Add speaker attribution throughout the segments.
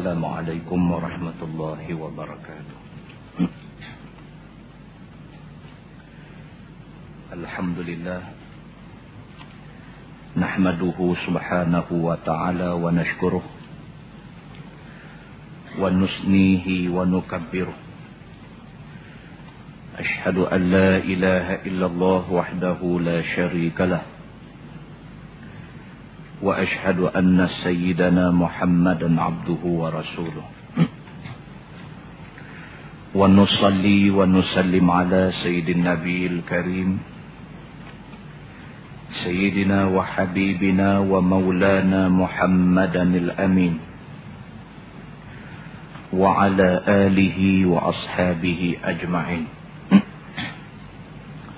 Speaker 1: السلام عليكم ورحمة الله وبركاته. الحمد لله. نحمده سبحانه وتعالى ونشكره ونسنيه ونكبره. أشهد أن لا إله إلا الله وحده لا شريك له. وأشهد أن سيدنا محمدا عبده ورسوله. ونصلي ونسلم على سيد النبي الكريم سيدنا وحبيبنا ومولانا محمدا الأمين وعلى آله وأصحابه أجمعين.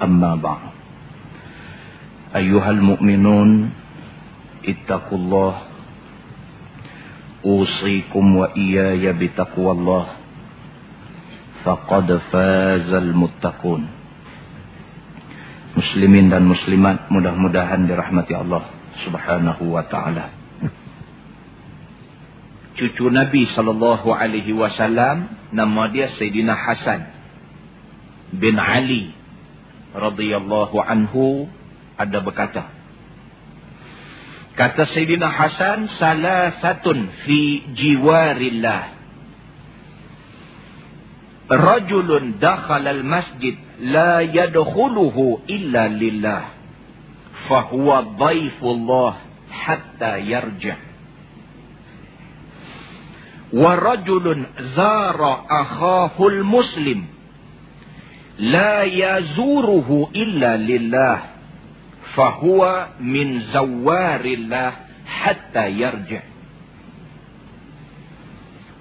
Speaker 1: أما بعد أيها المؤمنون اتقوا الله أوصيكم وإياي بتقوى الله فقد فاز المتقون Muslimin dan muslimat mudah-mudahan dirahmati Allah Subhanahu wa taala. Cucu Nabi sallallahu alaihi wasallam nama dia Sayyidina Hasan bin Ali radhiyallahu anhu ada berkata Kata Sayyidina Hasan salah satun fi jiwarillah. Rajulun dakhal al-masjid la yadkhuluhu illa lillah. Fahuwa dhaifullah hatta yarja' wa rajulun zara akhahul muslim la yazuruhu illa lillah fahuwa min zawarillah hatta yarja'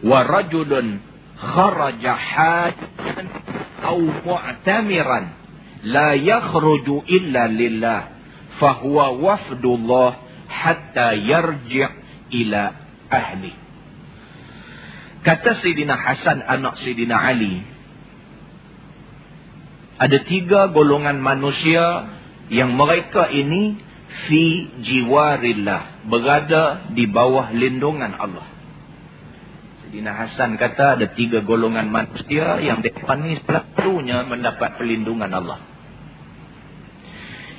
Speaker 1: wa rajulun خرج حاجا أو معتمرا لا يخرج إلا لله فهو وفد الله حتى يرجع إلى أهله Kata Sayyidina Hasan anak Sayyidina Ali. Ada tiga golongan manusia yang mereka ini fi jiwarillah. Berada di bawah lindungan Allah. Dina Hasan kata ada tiga golongan manusia yang mereka ni selalunya mendapat perlindungan Allah.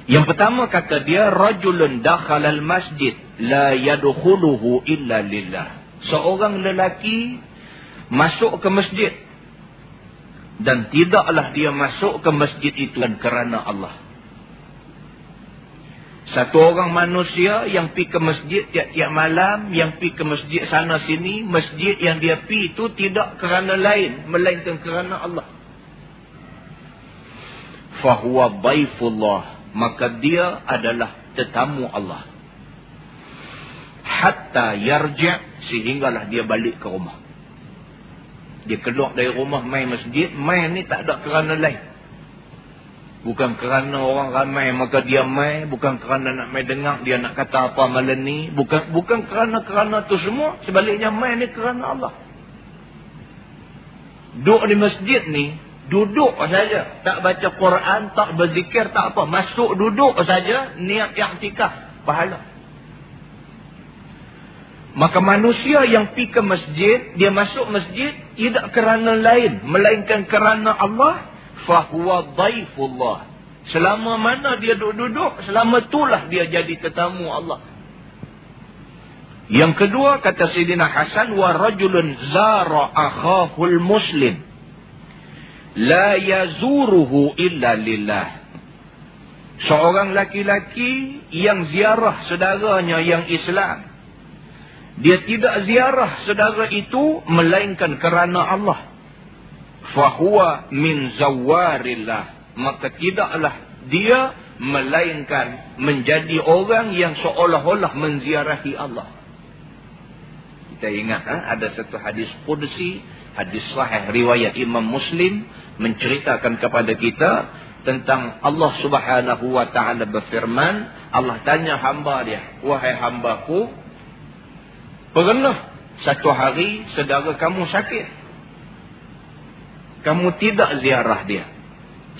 Speaker 1: Yang pertama kata dia rajulun dakhal al masjid la yadkhuluhu illa lillah. Seorang lelaki masuk ke masjid dan tidaklah dia masuk ke masjid itu kerana Allah. Satu orang manusia yang pi ke masjid tiap-tiap malam, yang pi ke masjid sana sini, masjid yang dia pi itu tidak kerana lain, melainkan kerana Allah. Fahuwa baifullah. Maka dia adalah tetamu Allah. Hatta yarja' sehinggalah dia balik ke rumah. Dia keluar dari rumah main masjid, main ni tak ada kerana lain. Bukan kerana orang ramai maka dia mai. Bukan kerana nak mai dengar dia nak kata apa malam ni. Bukan bukan kerana-kerana tu semua. Sebaliknya mai ni kerana Allah. Duduk di masjid ni. Duduk saja. Tak baca Quran. Tak berzikir. Tak apa. Masuk duduk saja. Niat tikah. Pahala. Maka manusia yang pi ke masjid. Dia masuk masjid. Tidak kerana lain. Melainkan kerana Allah fahuwa daifullah. Selama mana dia duduk-duduk, selama itulah dia jadi tetamu Allah. Yang kedua kata Sayyidina Hasan wa rajulun zara akhahul muslim la yazuruhu illa lillah. Seorang laki-laki yang ziarah saudaranya yang Islam. Dia tidak ziarah saudara itu melainkan kerana Allah fahuwa min zawarillah maka tidaklah dia melainkan menjadi orang yang seolah-olah menziarahi Allah kita ingat ha? ada satu hadis qudsi hadis sahih riwayat Imam Muslim menceritakan kepada kita tentang Allah Subhanahu wa taala berfirman Allah tanya hamba dia wahai hambaku pernah satu hari saudara kamu sakit kamu tidak ziarah dia.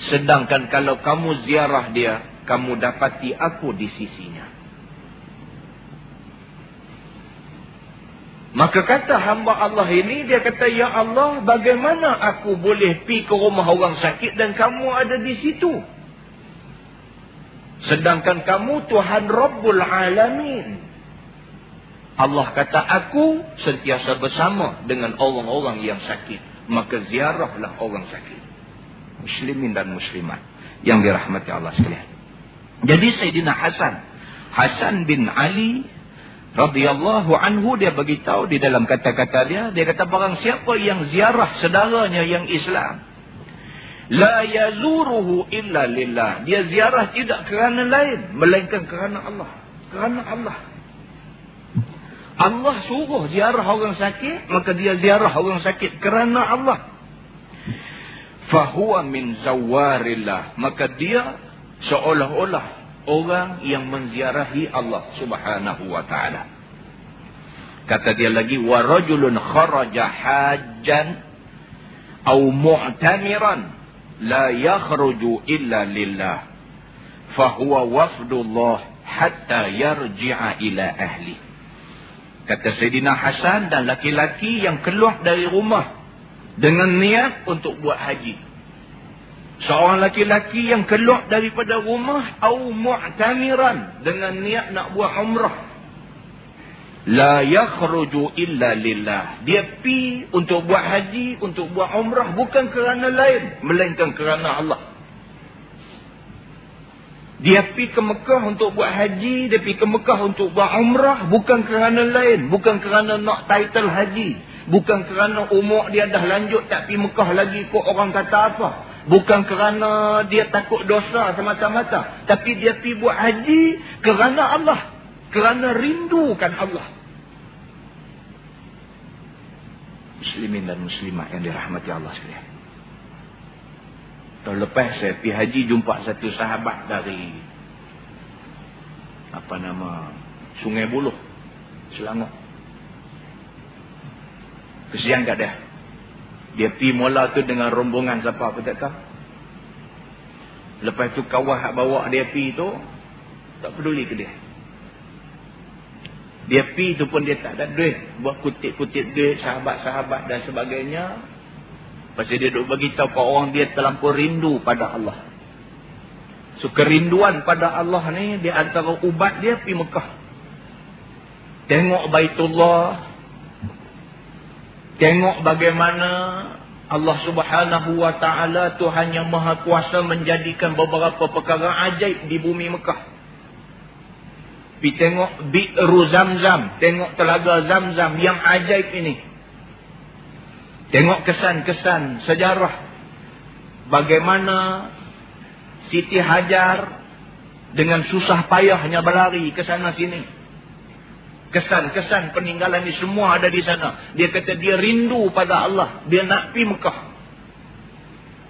Speaker 1: Sedangkan kalau kamu ziarah dia, kamu dapati aku di sisinya. Maka kata hamba Allah ini, dia kata, Ya Allah, bagaimana aku boleh pi ke rumah orang sakit dan kamu ada di situ? Sedangkan kamu Tuhan Rabbul Alamin. Allah kata, aku sentiasa bersama dengan orang-orang yang sakit. Maka ziarahlah orang sakit. Muslimin dan muslimat. Yang dirahmati Allah sekalian. Jadi Sayyidina Hasan. Hasan bin Ali radhiyallahu anhu dia beritahu di dalam kata-kata dia dia kata barang siapa yang ziarah saudaranya yang Islam la yazuruhu illa lillah dia ziarah tidak kerana lain melainkan kerana Allah kerana Allah Allah suruh ziarah orang sakit maka dia ziarah orang sakit kerana Allah fahuwa min zawarillah maka dia seolah-olah orang yang menziarahi Allah Subhanahu wa taala. Kata dia lagi wa rajulun kharaja hajjan aw mu'tamiran la yakhruju illa lillah fa huwa wafdullah hatta yarji'a ila ahli. Kata Sayyidina Hasan dan laki-laki yang keluar dari rumah dengan niat untuk buat haji. Seorang laki-laki yang keluar daripada rumah au mu'tamiran dengan niat nak buat umrah. La yakhruju illa lillah. Dia pi untuk buat haji untuk buat umrah bukan kerana lain melainkan kerana Allah dia pi ke Mekah untuk buat haji dia pi ke Mekah untuk buat umrah bukan kerana lain bukan kerana nak title haji bukan kerana umur dia dah lanjut tak pi Mekah lagi kok orang kata apa Bukan kerana dia takut dosa semata-mata. Tapi dia pergi buat haji kerana Allah. Kerana rindukan Allah. Muslimin dan muslimah yang dirahmati Allah sekalian. Tahun lepas saya pergi haji jumpa satu sahabat dari apa nama Sungai Buluh Selangor. Kesian kat dia. Dia pi mula tu dengan rombongan siapa aku tak tahu. Lepas tu kawan hak bawa dia pi tu tak peduli ke dia. Dia pi tu pun dia tak ada duit buat kutip-kutip duit sahabat-sahabat dan sebagainya. Pasal dia duk bagi tahu ke orang dia terlampau rindu pada Allah. So kerinduan pada Allah ni dia antara ubat dia pi Mekah. Tengok Baitullah, Tengok bagaimana Allah subhanahu wa ta'ala Tuhan yang maha kuasa menjadikan beberapa perkara ajaib di bumi Mekah. Pergi tengok bi'ru zam-zam. Tengok telaga zam-zam yang ajaib ini. Tengok kesan-kesan sejarah. Bagaimana Siti Hajar dengan susah payahnya berlari ke sana sini kesan-kesan peninggalan ini semua ada di sana. Dia kata dia rindu pada Allah. Dia nak pergi Mekah.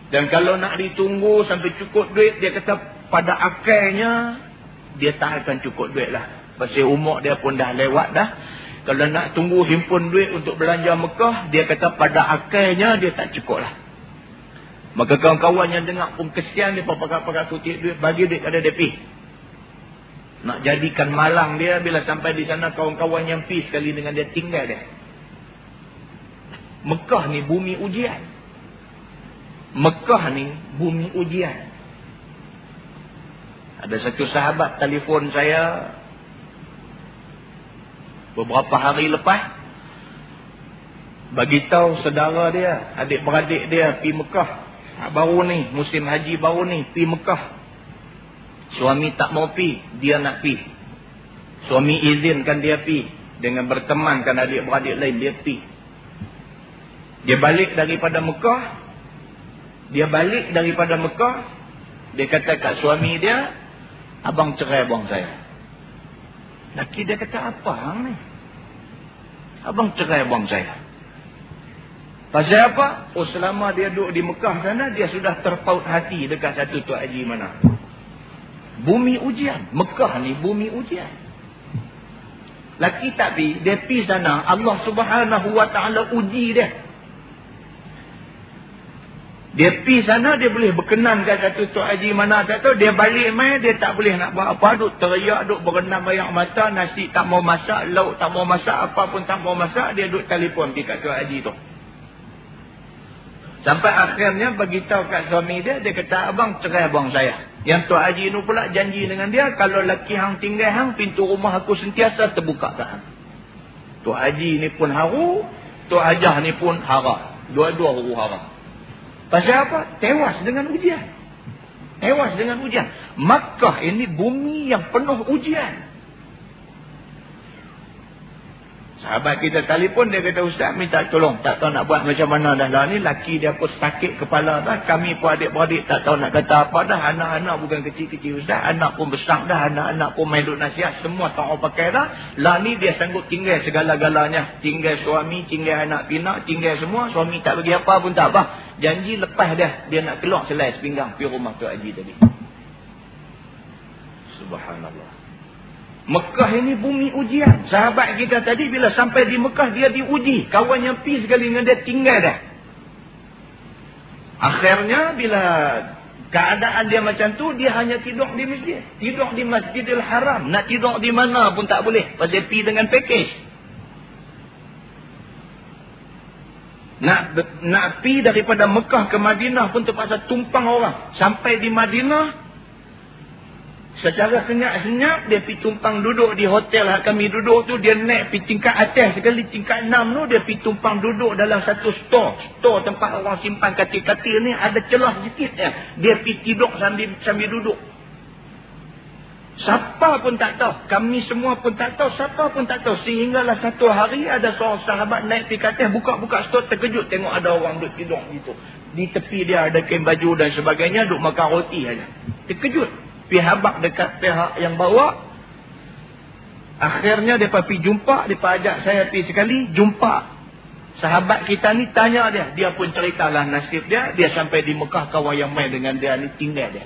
Speaker 1: Dan kalau nak ditunggu sampai cukup duit, dia kata pada akhirnya, dia tak akan cukup duit lah. Pasal umur dia pun dah lewat dah. Kalau nak tunggu himpun duit untuk belanja Mekah, dia kata pada akhirnya dia tak cukup lah. Maka kawan-kawan yang dengar pun kesian dia pakai-pakai kutip duit, bagi duit pada dia pergi. Nak jadikan malang dia bila sampai di sana kawan-kawan yang pi sekali dengan dia tinggal dia. Mekah ni bumi ujian. Mekah ni bumi ujian. Ada satu sahabat telefon saya beberapa hari lepas bagi tahu saudara dia, adik-beradik dia pi Mekah. Baru ni musim haji baru ni pi Mekah. Suami tak mau pi, dia nak pi. Suami izinkan dia pi. Dengan bertemankan adik-beradik lain, dia pi. Dia balik daripada Mekah. Dia balik daripada Mekah. Dia kata kat suami dia, Abang cerai abang saya. Laki dia kata, apa hang ni? Abang cerai abang saya. Pasal apa? Oh selama dia duduk di Mekah sana, dia sudah terpaut hati dekat satu Tuk Haji mana. Bumi ujian. Mekah ni bumi ujian. Laki tak pi, dia pi sana. Allah subhanahu wa ta'ala uji dia. Dia pi sana dia boleh berkenan kat satu Tok Haji mana tak tahu. Dia balik mai dia tak boleh nak buat apa. Duk teriak, duk berenam banyak mata. Nasi tak mau masak, lauk tak mau masak, apa pun tak mau masak. Dia duk telefon pergi kat Tok Haji tu. Sampai akhirnya beritahu kat suami dia. Dia kata abang cerai abang saya. Yang Tok Haji ni pula janji dengan dia. Kalau laki hang tinggal hang pintu rumah aku sentiasa terbuka kat hang. Tok Haji ni pun haru. Tok Hajah ni pun harap. Dua-dua huru harap. Pasal apa? Tewas dengan ujian. Tewas dengan ujian. Makkah ini bumi yang penuh ujian. Sahabat kita telefon dia kata ustaz minta tolong. Tak tahu nak buat macam mana dah lah ni. Laki dia pun sakit kepala dah. Kami pun adik-beradik tak tahu nak kata apa dah. Anak-anak bukan kecil-kecil ustaz. Anak pun besar dah. Anak-anak pun main duk nasihat. Semua tak mau pakai dah. Lah ni dia sanggup tinggal segala-galanya. Tinggal suami, tinggal anak pinak, tinggal semua. Suami tak bagi apa pun tak apa. Janji lepas dia. Dia nak keluar selai sepinggang pergi rumah tu Haji tadi. Subhanallah. Mekah ini bumi ujian. Sahabat kita tadi bila sampai di Mekah dia diuji. Kawan yang pi sekali dengan dia tinggal dah. Akhirnya bila keadaan dia macam tu dia hanya tidur di masjid. Tidur di Masjidil Haram. Nak tidur di mana pun tak boleh. Pasal pi dengan package. Nak nak pi daripada Mekah ke Madinah pun terpaksa tumpang orang. Sampai di Madinah Secara senyap-senyap dia pergi tumpang duduk di hotel yang kami duduk tu dia naik pergi tingkat atas sekali tingkat enam tu dia pergi tumpang duduk dalam satu store. Store tempat orang simpan katil-katil ni ada celah sikit ya. Dia pergi tidur sambil, sambil duduk. Siapa pun tak tahu. Kami semua pun tak tahu. Siapa pun tak tahu. Sehinggalah satu hari ada seorang sahabat naik pergi katil buka-buka store terkejut tengok ada orang duduk tidur gitu. Di tepi dia ada kain baju dan sebagainya duduk makan roti saja. Terkejut pihabak dekat pihak yang bawa akhirnya dia pergi jumpa dia ajak saya pergi sekali jumpa. Sahabat kita ni tanya dia dia pun ceritalah nasib dia dia sampai di Mekah kawan yang main dengan dia ni tinggal dia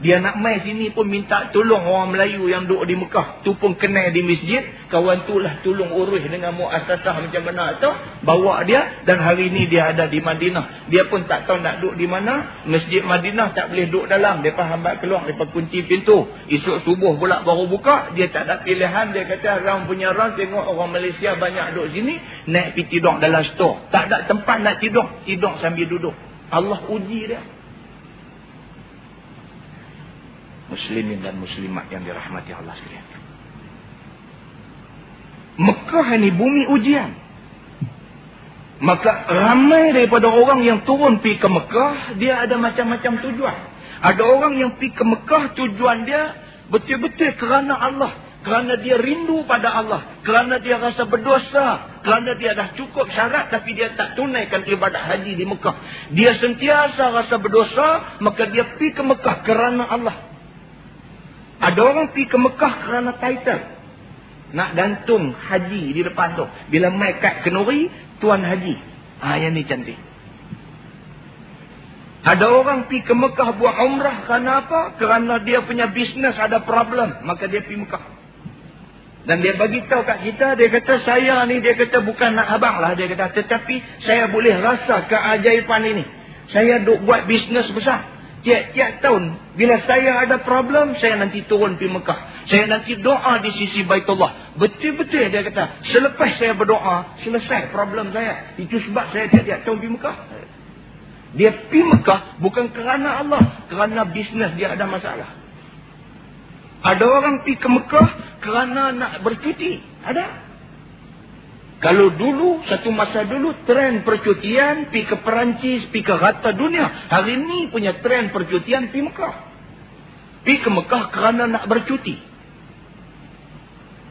Speaker 1: dia nak mai sini pun minta tolong orang Melayu yang duduk di Mekah. Tu pun kenal di masjid. Kawan tu lah tolong urus dengan muasasah macam mana tu. Bawa dia. Dan hari ni dia ada di Madinah. Dia pun tak tahu nak duduk di mana. Masjid Madinah tak boleh duduk dalam. Dia hambat keluar. Dia kunci pintu. Esok subuh pula baru buka. Dia tak ada pilihan. Dia kata orang punya orang tengok orang Malaysia banyak duduk sini. Naik pergi tidur dalam store. Tak ada tempat nak tidur. Tidur sambil duduk. Allah uji dia. Muslimin dan muslimat yang dirahmati Allah sekalian. Mekah ini bumi ujian. Maka ramai daripada orang yang turun pergi ke Mekah, dia ada macam-macam tujuan. Ada orang yang pergi ke Mekah, tujuan dia betul-betul kerana Allah. Kerana dia rindu pada Allah. Kerana dia rasa berdosa. Kerana dia dah cukup syarat tapi dia tak tunaikan ibadat haji di Mekah. Dia sentiasa rasa berdosa, maka dia pergi ke Mekah kerana Allah. Ada orang pergi ke Mekah kerana title. Nak gantung haji di depan tu. Bila mai kat kenuri, tuan haji. Ha, yang ni cantik. Ada orang pergi ke Mekah buat umrah kerana apa? Kerana dia punya bisnes ada problem. Maka dia pergi Mekah. Dan dia bagi tahu kat kita, dia kata saya ni, dia kata bukan nak abang lah. Dia kata, tetapi saya boleh rasa keajaiban ini. Saya duk buat bisnes besar. Tiap-tiap tahun, bila saya ada problem, saya nanti turun pergi Mekah. Saya nanti doa di sisi Baitullah. Betul-betul dia kata, selepas saya berdoa, selesai problem saya. Itu sebab saya tiap-tiap tahun pergi Mekah. Dia pergi Mekah bukan kerana Allah. Kerana bisnes dia ada masalah. Ada orang pergi ke Mekah kerana nak bercuti. Ada. Kalau dulu, satu masa dulu, tren percutian, pi ke Perancis, pi ke rata dunia. Hari ini punya tren percutian, pi Mekah. Pi ke Mekah kerana nak bercuti.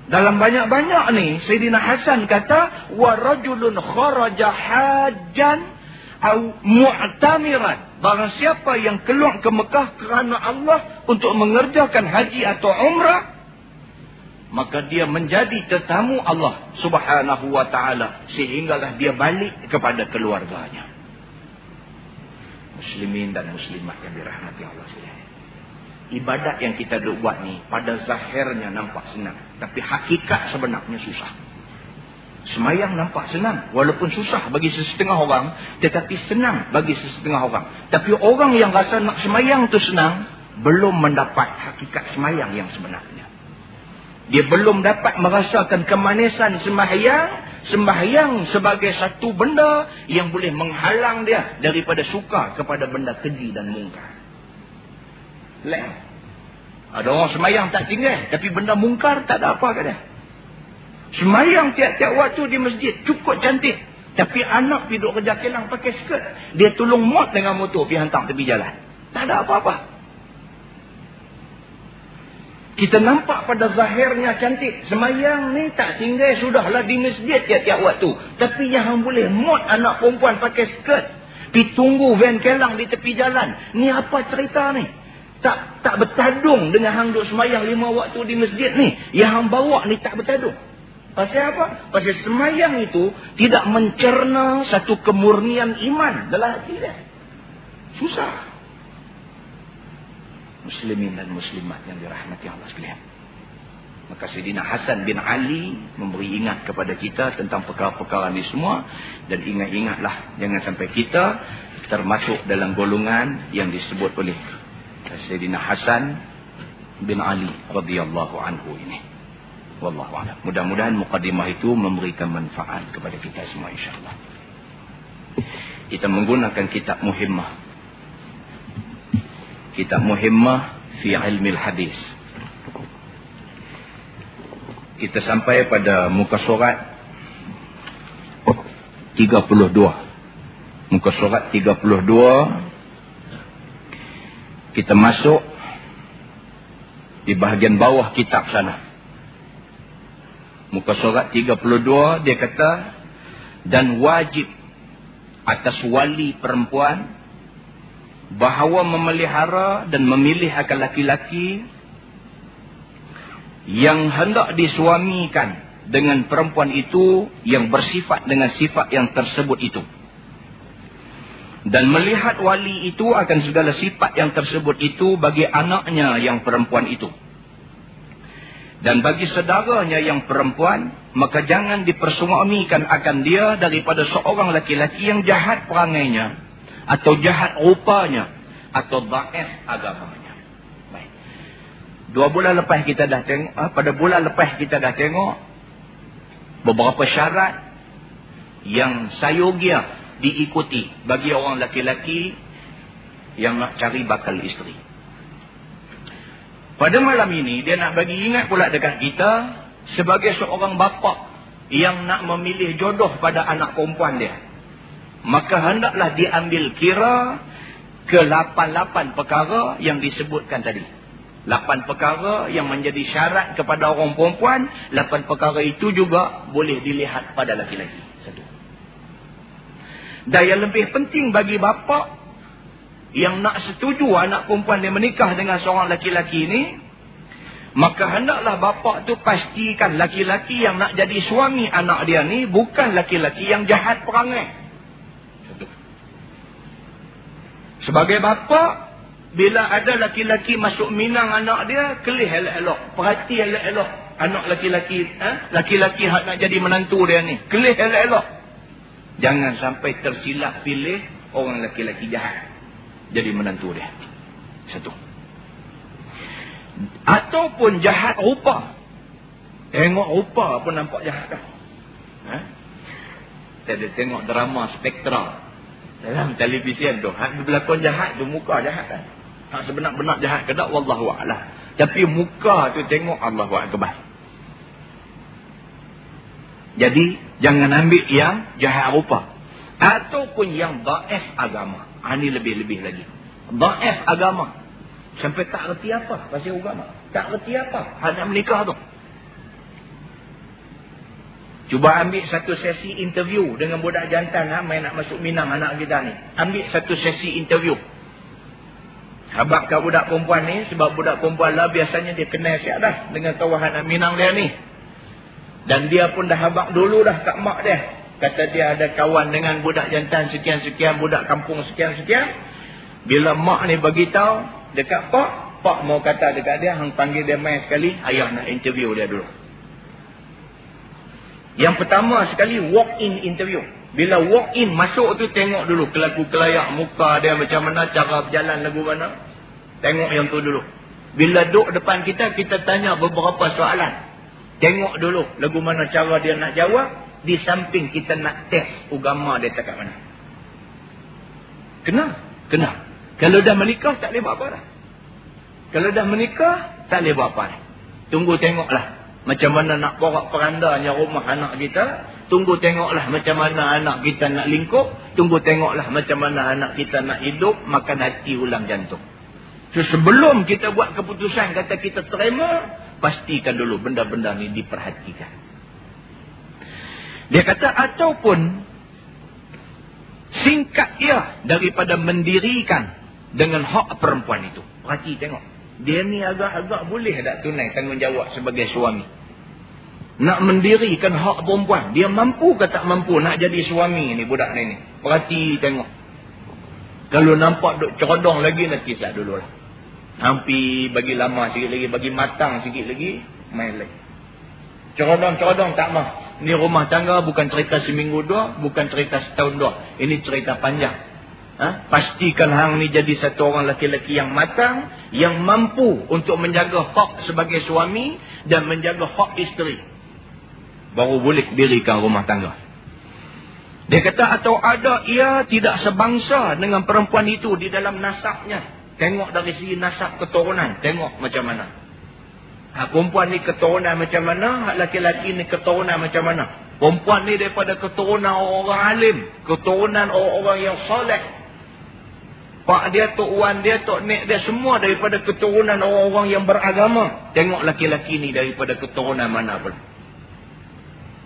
Speaker 1: Dalam banyak-banyak ni, Sayyidina Hasan kata, وَرَجُلٌ خَرَجَ حَاجًا أَوْ مُعْتَمِرًا Barang siapa yang keluar ke Mekah kerana Allah untuk mengerjakan haji atau umrah, maka dia menjadi tetamu Allah subhanahu wa ta'ala sehinggalah dia balik kepada keluarganya muslimin dan muslimat yang dirahmati Allah sekalian ibadat yang kita buat ni pada zahirnya nampak senang tapi hakikat sebenarnya susah Semayang nampak senang. Walaupun susah bagi sesetengah orang. Tetapi senang bagi sesetengah orang. Tapi orang yang rasa nak semayang tu senang. Belum mendapat hakikat semayang yang sebenarnya. Dia belum dapat merasakan kemanisan semayang. Sembahyang sebagai satu benda yang boleh menghalang dia daripada suka kepada benda keji dan mungkar. Leh. Ada orang semayang tak tinggal. Tapi benda mungkar tak ada apa ke dia. Semayang tiap-tiap waktu di masjid. Cukup cantik. Tapi anak pergi duduk kerja kelang pakai skirt. Dia tolong mot dengan motor pergi hantar tepi jalan. Tak ada apa-apa. Kita nampak pada zahirnya cantik. Semayang ni tak tinggal sudahlah di masjid tiap-tiap waktu. Tapi yang boleh mot anak perempuan pakai skirt. Pergi tunggu van kelang di tepi jalan. Ni apa cerita ni? Tak tak bertadung dengan hang duk semayang lima waktu di masjid ni. Yang hang bawa ni tak bertadung. Pasal apa? Pasal semayang itu tidak mencerna satu kemurnian iman dalam hati dia. Susah. Muslimin dan muslimat yang dirahmati Allah sekalian. Maka Sayyidina Hasan bin Ali memberi ingat kepada kita tentang perkara-perkara ini semua. Dan ingat-ingatlah jangan sampai kita termasuk dalam golongan yang disebut oleh Sayyidina Hasan bin Ali radhiyallahu anhu ini. Wallahu a'lam. Mudah-mudahan mukadimah itu memberikan manfaat kepada kita semua insya-Allah. Kita menggunakan kitab Muhimmah. Kitab Muhimmah fi ilmi hadis. Kita sampai pada muka surat 32. Muka surat 32 kita masuk di bahagian bawah kitab sana. Muka surat 32 dia kata dan wajib atas wali perempuan bahawa memelihara dan memilih akan laki-laki yang hendak disuamikan dengan perempuan itu yang bersifat dengan sifat yang tersebut itu. Dan melihat wali itu akan segala sifat yang tersebut itu bagi anaknya yang perempuan itu. Dan bagi saudaranya yang perempuan, maka jangan dipersuamikan akan dia daripada seorang laki-laki yang jahat perangainya. Atau jahat rupanya. Atau baes agamanya. Baik. Dua bulan lepas kita dah tengok, ah, pada bulan lepas kita dah tengok, beberapa syarat yang sayogia diikuti bagi orang laki-laki yang nak cari bakal isteri. Pada malam ini dia nak bagi ingat pula dekat kita sebagai seorang bapa yang nak memilih jodoh pada anak perempuan dia. Maka hendaklah diambil kira ke lapan-lapan perkara yang disebutkan tadi. Lapan perkara yang menjadi syarat kepada orang perempuan. Lapan perkara itu juga boleh dilihat pada laki-laki. Satu. Dan yang lebih penting bagi bapa yang nak setuju anak perempuan dia menikah dengan seorang laki-laki ini maka hendaklah bapa tu pastikan laki-laki yang nak jadi suami anak dia ni bukan laki-laki yang jahat perangai sebagai bapa bila ada laki-laki masuk minang anak dia kelih elok-elok perhati elok-elok anak laki-laki eh? laki-laki nak jadi menantu dia ni kelih elok-elok jangan sampai tersilap pilih orang laki-laki jahat jadi menantu dia. Satu. Ataupun jahat rupa. Tengok rupa pun nampak jahat dah. Ha? Kita tengok drama spektra. Dalam televisyen tu. Hak berlakon jahat tu muka jahat kan. Hak sebenar-benar jahat ke tak? Wallahu'alah. Tapi muka tu tengok Allahu'akbar. Jadi jangan ambil yang jahat rupa. Ataupun yang daif agama. Ha, ini lebih-lebih lagi. Da'if agama. Sampai tak reti apa pasal agama. Tak reti apa. Hanya menikah tu. Cuba ambil satu sesi interview dengan budak jantan ha, main nak masuk minang anak kita ni. Ambil satu sesi interview. Habak kau budak perempuan ni sebab budak perempuan lah biasanya dia kenal siap dah dengan kawahan minang dia ni. Dan dia pun dah habak dulu dah kat mak dia. Kata dia ada kawan dengan budak jantan sekian-sekian, budak kampung sekian-sekian. Bila mak ni beritahu dekat pak, pak mau kata dekat dia, hang panggil dia main sekali, ayah nak interview dia dulu. Yang pertama sekali walk-in interview. Bila walk-in masuk tu tengok dulu kelaku kelayak muka dia macam mana, cara berjalan lagu mana. Tengok yang tu dulu. Bila duduk depan kita, kita tanya beberapa soalan. Tengok dulu lagu mana cara dia nak jawab. Di samping kita nak test agama dia tak kat mana. Kena? Kena. Kalau dah menikah tak boleh buat apa dah. Kalau dah menikah tak boleh buat apa dah. Tunggu tengoklah macam mana nak porak perandanya rumah anak kita. Tunggu tengoklah macam mana anak kita nak lingkup. Tunggu tengoklah macam mana anak kita nak hidup. Makan hati ulang jantung. So, sebelum kita buat keputusan kata kita terima. Pastikan dulu benda-benda ni diperhatikan. Dia kata ataupun. Singkat ia daripada mendirikan dengan hak perempuan itu. Perhati tengok. Dia ni agak-agak boleh tak tunai tanggungjawab sebagai suami nak mendirikan hak perempuan. Dia mampu ke tak mampu nak jadi suami ni budak ni ni. Perhati tengok. Kalau nampak duk cerodong lagi nanti kisah dulu lah. Hampir bagi lama sikit lagi. Bagi matang sikit lagi. Main lagi. Cerodong-cerodong tak mah. Ni rumah tangga bukan cerita seminggu dua. Bukan cerita setahun dua. Ini cerita panjang. Ha? Pastikan hang ni jadi satu orang laki-laki yang matang. Yang mampu untuk menjaga hak sebagai suami. Dan menjaga hak isteri baru boleh dirikan rumah tangga. Dia kata atau ada ia tidak sebangsa dengan perempuan itu di dalam nasabnya. Tengok dari segi nasab keturunan. Tengok macam mana. Ha, perempuan ni keturunan macam mana. Laki-laki ni keturunan macam mana. Perempuan ni daripada keturunan orang alim. Keturunan orang-orang yang soleh. Pak dia, Tok Wan dia, Tok Nek dia. Semua daripada keturunan orang-orang yang beragama. Tengok laki-laki ni daripada keturunan mana pun.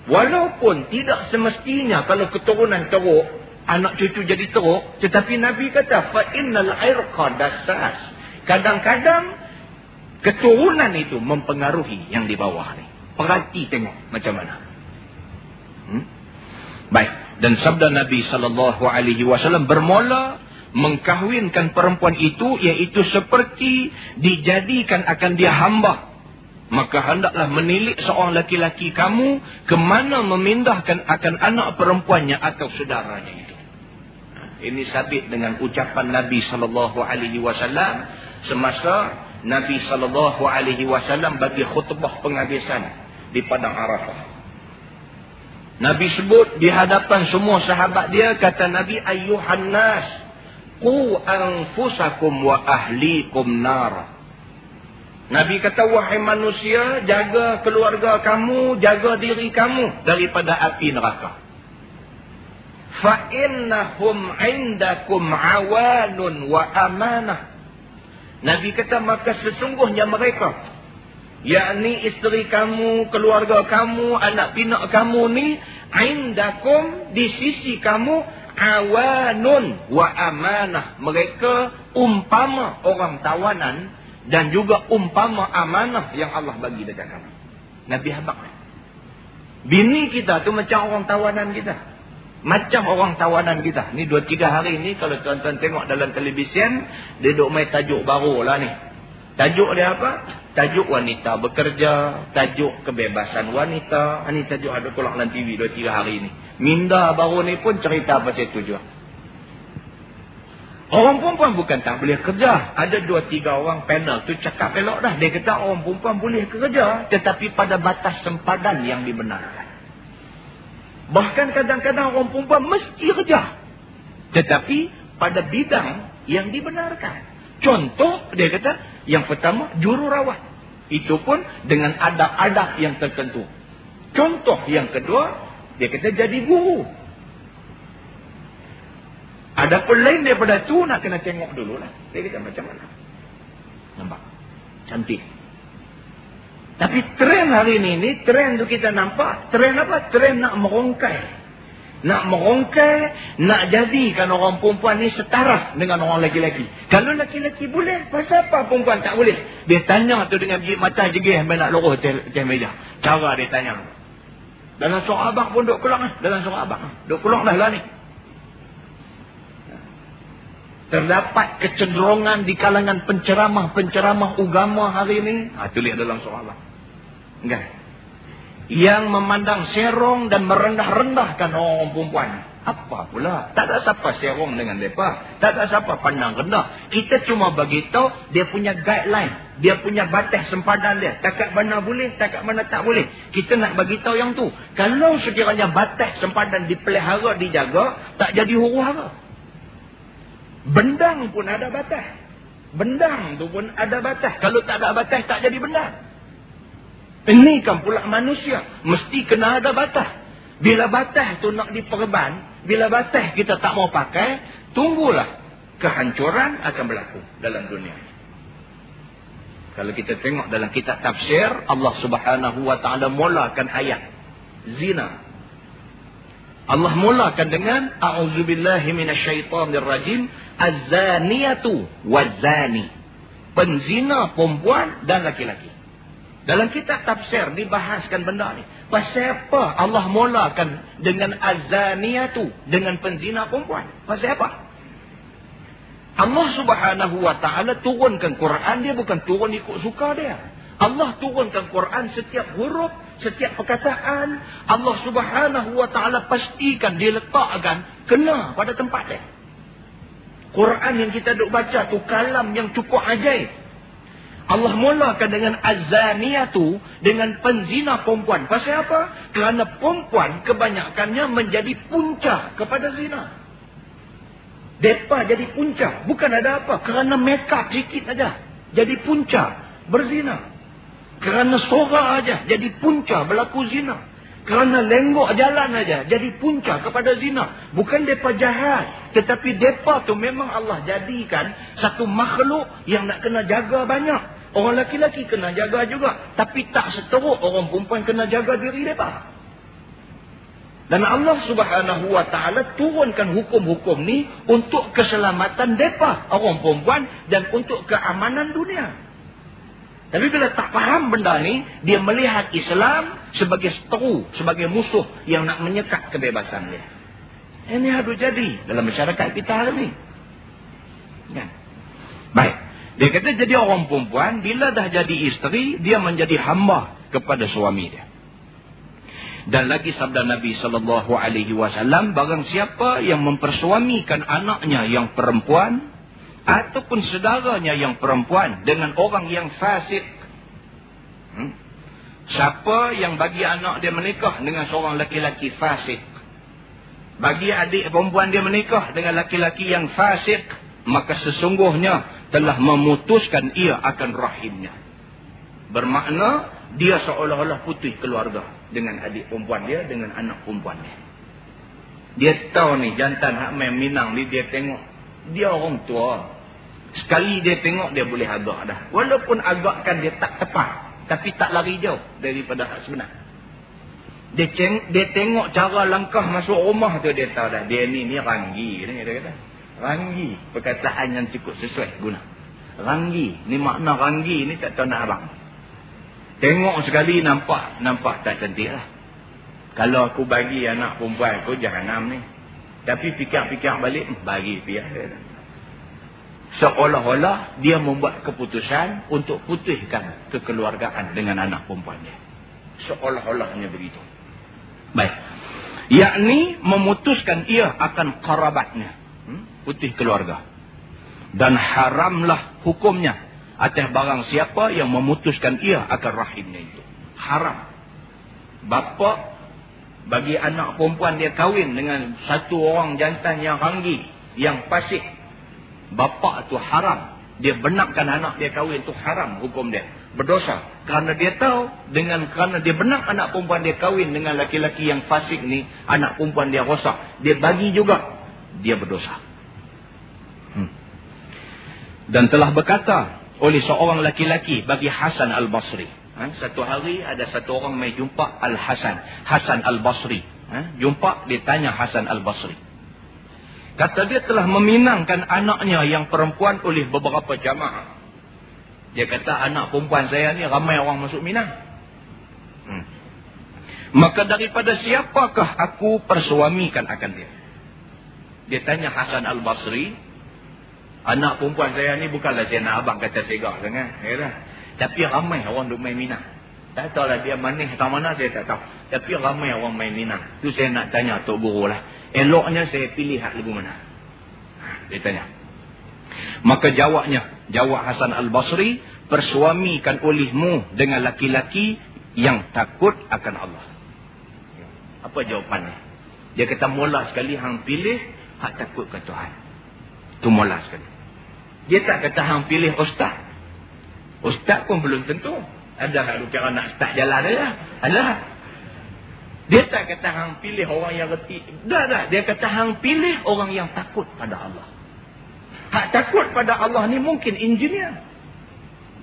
Speaker 1: Walaupun tidak semestinya kalau keturunan teruk, anak cucu jadi teruk, tetapi Nabi kata fa innal irqa dassas. Kadang-kadang keturunan itu mempengaruhi yang di bawah ni. Perhati tengok macam mana. Hmm? Baik, dan sabda Nabi sallallahu alaihi wasallam bermula mengkahwinkan perempuan itu iaitu seperti dijadikan akan dia hamba maka hendaklah menilik seorang laki-laki kamu ke mana memindahkan akan anak perempuannya atau saudaranya itu. Ini sabit dengan ucapan Nabi sallallahu alaihi wasallam semasa Nabi sallallahu alaihi wasallam bagi khutbah penghabisan di padang Arafah. Nabi sebut di hadapan semua sahabat dia kata Nabi ayyuhan nas qu anfusakum wa ahlikum nar. Nabi kata, wahai manusia, jaga keluarga kamu, jaga diri kamu daripada api neraka. Fa'innahum indakum awanun wa amanah. Nabi kata, maka sesungguhnya mereka, yakni isteri kamu, keluarga kamu, anak pinak kamu ni, indakum di sisi kamu, awanun wa amanah. Mereka umpama orang tawanan, dan juga umpama amanah yang Allah bagi dekat kamu. Nabi habak. Bini kita tu macam orang tawanan kita. Macam orang tawanan kita. Ni dua tiga hari ni kalau tuan-tuan tengok dalam televisyen. Dia duk main tajuk baru lah ni. Tajuk dia apa? Tajuk wanita bekerja. Tajuk kebebasan wanita. Ini tajuk ada keluar dalam TV dua tiga hari ni. Minda baru ni pun cerita pasal tu juga. Orang perempuan bukan tak boleh kerja. Ada dua tiga orang panel tu cakap elok dah. Dia kata orang perempuan boleh kerja. Tetapi pada batas sempadan yang dibenarkan. Bahkan kadang-kadang orang perempuan mesti kerja. Tetapi pada bidang yang dibenarkan. Contoh dia kata yang pertama jururawat. Itu pun dengan adab-adab yang tertentu. Contoh yang kedua dia kata jadi guru. Ada pun lain daripada tu nak kena tengok dulu lah. Dia kata macam mana. Nampak? Cantik. Tapi trend hari ini, ni trend tu kita nampak. Trend apa? Trend nak merongkai. Nak merongkai, nak jadikan orang perempuan ni setara dengan orang lelaki-lelaki. Kalau lelaki-lelaki boleh, pasal apa perempuan tak boleh? Dia tanya tu dengan biji mata jegih sampai nak lorong atas meja. Cara dia tanya. Dalam surah abang pun duk keluar. Lah. Dalam surah abang. Duk keluar dah lah ni terdapat kecenderungan di kalangan penceramah-penceramah agama hari ini. Ha, itu lihat dalam soalan. Enggak. yang memandang serong dan merendah-rendahkan orang perempuan. Apa pula? Tak ada siapa serong dengan mereka. Tak ada siapa pandang rendah. Kita cuma bagi tahu dia punya guideline. Dia punya batas sempadan dia. Takat mana boleh, takat mana tak boleh. Kita nak bagi tahu yang tu. Kalau sekiranya batas sempadan dipelihara, dijaga, tak jadi huru-hara. Bendang pun ada batas. Bendang tu pun ada batas. Kalau tak ada batas, tak jadi bendang. Ini kan pula manusia. Mesti kena ada batas. Bila batas tu nak diperban, bila batas kita tak mau pakai, tunggulah kehancuran akan berlaku dalam dunia. Kalau kita tengok dalam kitab tafsir, Allah subhanahu wa ta'ala mulakan ayat. Zina. Allah mulakan dengan, A'udzubillahi minasyaitanirrajim, Az-zaniyatu wa-zani. Penzina perempuan dan laki-laki. Dalam kitab tafsir dibahaskan benda ni. Pasal apa Allah mulakan dengan azaniyatu, dengan penzina perempuan? Pasal apa? Allah subhanahu wa ta'ala turunkan Quran, dia bukan turun ikut suka dia. Allah turunkan Quran setiap huruf, setiap perkataan. Allah subhanahu wa ta'ala pastikan dia letakkan kena pada tempat dia. Quran yang kita duk baca tu kalam yang cukup ajaib. Allah mulakan dengan azaniyatu dengan penzina perempuan. Pasal apa? Kerana perempuan kebanyakannya menjadi punca kepada zina. Depa jadi punca. Bukan ada apa. Kerana makeup sikit saja. Jadi punca. Berzina. Kerana sora aja Jadi punca berlaku zina. Kerana lenggok jalan aja Jadi punca kepada zina. Bukan depa jahat. Tetapi depa tu memang Allah jadikan satu makhluk yang nak kena jaga banyak. Orang laki-laki kena jaga juga. Tapi tak seteruk orang perempuan kena jaga diri mereka. Dan Allah subhanahu wa ta'ala turunkan hukum-hukum ni untuk keselamatan mereka. Orang perempuan dan untuk keamanan dunia. Tapi bila tak faham benda ni, dia melihat Islam sebagai seteru, sebagai musuh yang nak menyekat kebebasan dia. Ini harus jadi dalam masyarakat kita hari ini. Ya. Baik. Dia kata jadi orang perempuan, bila dah jadi isteri, dia menjadi hamba kepada suami dia. Dan lagi sabda Nabi wasallam, barang siapa yang mempersuamikan anaknya yang perempuan ataupun saudaranya yang perempuan dengan orang yang fasik. Hmm? Siapa yang bagi anak dia menikah dengan seorang laki-laki fasik. Bagi adik perempuan dia menikah dengan laki-laki yang fasik, maka sesungguhnya telah memutuskan ia akan rahimnya. Bermakna dia seolah-olah putih keluarga dengan adik perempuan dia, dengan anak perempuan dia. Dia tahu ni jantan hak main minang ni dia tengok. Dia orang tua. Sekali dia tengok dia boleh agak dah. Walaupun agakkan dia tak tepat. Tapi tak lari jauh daripada hak sebenar. Dia, ceng, dia tengok cara langkah masuk rumah tu dia tahu dah. Dia ni ni ranggi. Dia kata. Ranggi. Perkataan yang cukup sesuai guna. Ranggi. Ni makna ranggi ni tak tahu nak abang. Tengok sekali nampak. Nampak tak cantik lah. Kalau aku bagi anak perempuan aku jahanam ni. Tapi fikir-fikir balik. Bagi pihak dia. Seolah-olah dia membuat keputusan untuk putihkan kekeluargaan dengan anak perempuan dia. Seolah-olahnya begitu. Baik. Yakni memutuskan ia akan karabatnya putih keluarga. Dan haramlah hukumnya atas barang siapa yang memutuskan ia akan rahimnya itu. Haram. Bapa bagi anak perempuan dia kahwin dengan satu orang jantan yang ranggi, yang pasik. Bapa tu haram. Dia benarkan anak dia kahwin itu haram hukum dia. Berdosa. Kerana dia tahu dengan kerana dia benak anak perempuan dia kahwin dengan laki-laki yang fasik ni, anak perempuan dia rosak. Dia bagi juga. Dia berdosa. Dan telah berkata oleh seorang laki-laki bagi Hasan Al-Basri. Ha? Satu hari ada satu orang mai jumpa Al-Hasan. Hasan Al-Basri. Ha? Jumpa, dia tanya Hasan Al-Basri. Kata dia telah meminangkan anaknya yang perempuan oleh beberapa jamaah. Dia kata anak perempuan saya ni ramai orang masuk minang. Hmm. Maka daripada siapakah aku persuamikan akan dia? Dia tanya Hasan Al-Basri, Anak perempuan saya ni bukanlah saya nak abang kata segak sangat. Ya Tapi ramai orang duk main minah. Tak tahu lah dia manis atau mana saya tak tahu. Tapi ramai orang main Minang. Tu saya nak tanya Tok Guru lah. Eloknya saya pilih hak lagu mana? Dia tanya. Maka jawabnya, jawab Hasan Al-Basri, persuamikan olehmu dengan laki-laki yang takut akan Allah. Apa jawapannya? Dia kata mula sekali hang pilih hak takut ke Tuhan. Itu mula sekali. Dia tak kata hang pilih ustaz. Ustaz pun belum tentu. Ada hak kira nak start jalan dia. Alah. Dia tak kata hang pilih orang yang reti. Dah dah. Dia kata hang pilih orang yang takut pada Allah. Hak takut pada Allah ni mungkin engineer.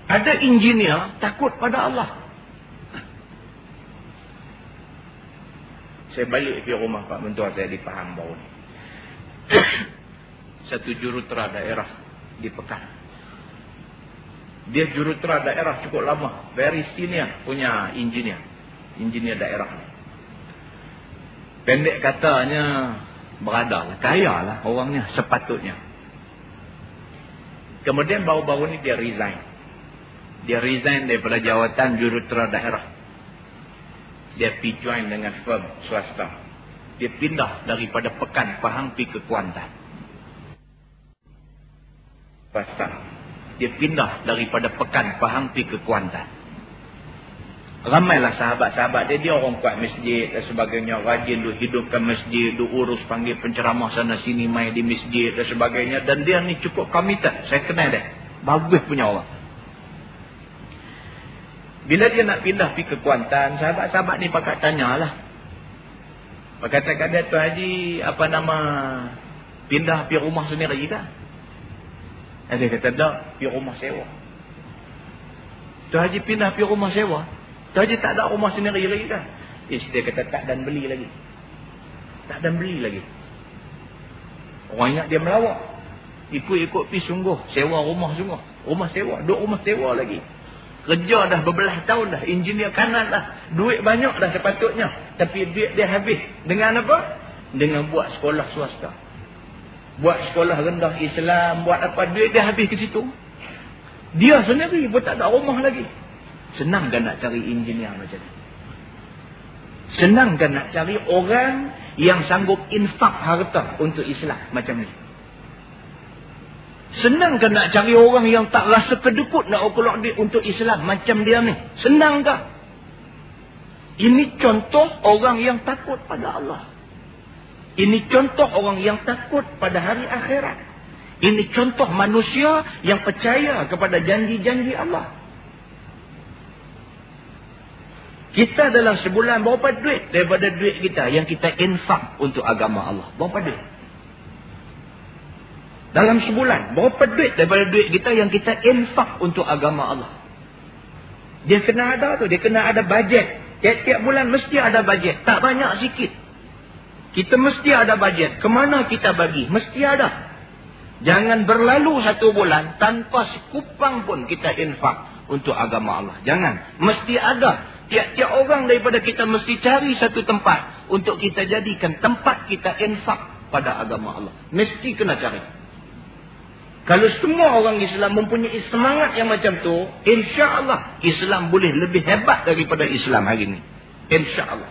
Speaker 1: Ada engineer takut pada Allah. Saya balik ke rumah Pak Mentua saya di Pahang bawah ni. Satu jurutera daerah di Pekan. Dia jurutera daerah cukup lama. Very senior punya engineer. Engineer daerah. Pendek katanya berada lah. Kaya lah orangnya sepatutnya. Kemudian baru-baru ni dia resign. Dia resign daripada jawatan jurutera daerah. Dia pergi join dengan firm swasta. Dia pindah daripada Pekan Pahang pergi ke Kuantan. Pasal. Dia pindah daripada Pekan Pahang pergi ke Kuantan. Ramailah sahabat-sahabat dia, dia orang kuat masjid dan sebagainya. Rajin du hidupkan masjid, du urus panggil penceramah sana sini, main di masjid dan sebagainya. Dan dia ni cukup committed. Saya kenal dia. Bagus punya orang. Bila dia nak pindah pergi ke Kuantan, sahabat-sahabat ni pakat tanyalah. Kata-kata dia, tu Haji, apa nama, pindah pergi rumah sendiri tak? Dia kata, tak, pergi rumah sewa. Tu Haji pindah pergi rumah sewa. Saja tak ada rumah sendiri lagi kan. Ish, dia kata tak dan beli lagi. Tak dan beli lagi. Orang ingat dia melawak. Ikut-ikut pi sungguh. Sewa rumah sungguh. Rumah sewa. Duk rumah sewa lagi. Kerja dah berbelah tahun dah. Engineer kanan dah. Duit banyak dah sepatutnya. Tapi duit dia habis. Dengan apa? Dengan buat sekolah swasta. Buat sekolah rendah Islam. Buat apa? Duit dia habis ke situ. Dia sendiri pun tak ada rumah lagi. Senang kan nak cari engineer macam ni? Senang kan nak cari orang yang sanggup infak harta untuk Islam macam ni? Senang kan nak cari orang yang tak rasa kedekut nak okolok duit untuk Islam macam dia ni? Senang kan? Ini contoh orang yang takut pada Allah. Ini contoh orang yang takut pada hari akhirat. Ini contoh manusia yang percaya kepada janji-janji Allah. Kita dalam sebulan berapa duit daripada duit kita yang kita infak untuk agama Allah? Berapa duit? Dalam sebulan berapa duit daripada duit kita yang kita infak untuk agama Allah? Dia kena ada tu, dia kena ada bajet. Tiap-tiap bulan mesti ada bajet, tak banyak sikit. Kita mesti ada bajet. Kemana kita bagi? Mesti ada. Jangan berlalu satu bulan tanpa sekupang pun kita infak untuk agama Allah. Jangan. Mesti ada Tiap-tiap orang daripada kita mesti cari satu tempat untuk kita jadikan tempat kita infak pada agama Allah. Mesti kena cari. Kalau semua orang Islam mempunyai semangat yang macam tu, insya Allah Islam boleh lebih hebat daripada Islam hari ini. Insya Allah.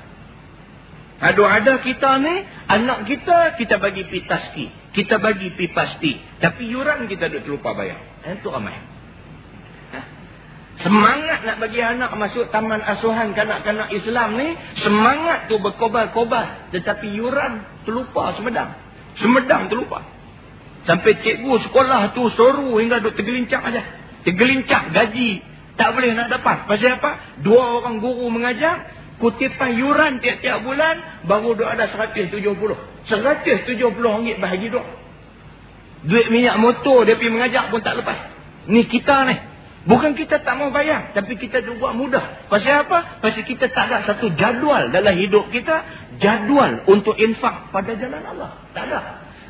Speaker 1: Ada-ada kita ni, anak kita, kita bagi pi taski. Kita bagi pi pasti. Tapi yuran kita duduk terlupa bayar. Itu ramai. Semangat nak bagi anak masuk taman asuhan kanak-kanak Islam ni, semangat tu berkobar-kobar. Tetapi yuran terlupa semedang. Semedang terlupa. Sampai cikgu sekolah tu soru hingga duk tergelincang aja. Tergelincang gaji. Tak boleh nak dapat. Pasal apa? Dua orang guru mengajar, kutipan yuran tiap-tiap bulan, baru duk ada 170. 170 ringgit bahagi duk. Duit minyak motor dia pergi mengajar pun tak lepas. Ni kita ni. Bukan kita tak mau bayar. Tapi kita buat mudah. Pasal apa? Pasal kita tak ada satu jadual dalam hidup kita. Jadual untuk infak pada jalan Allah. Tak ada.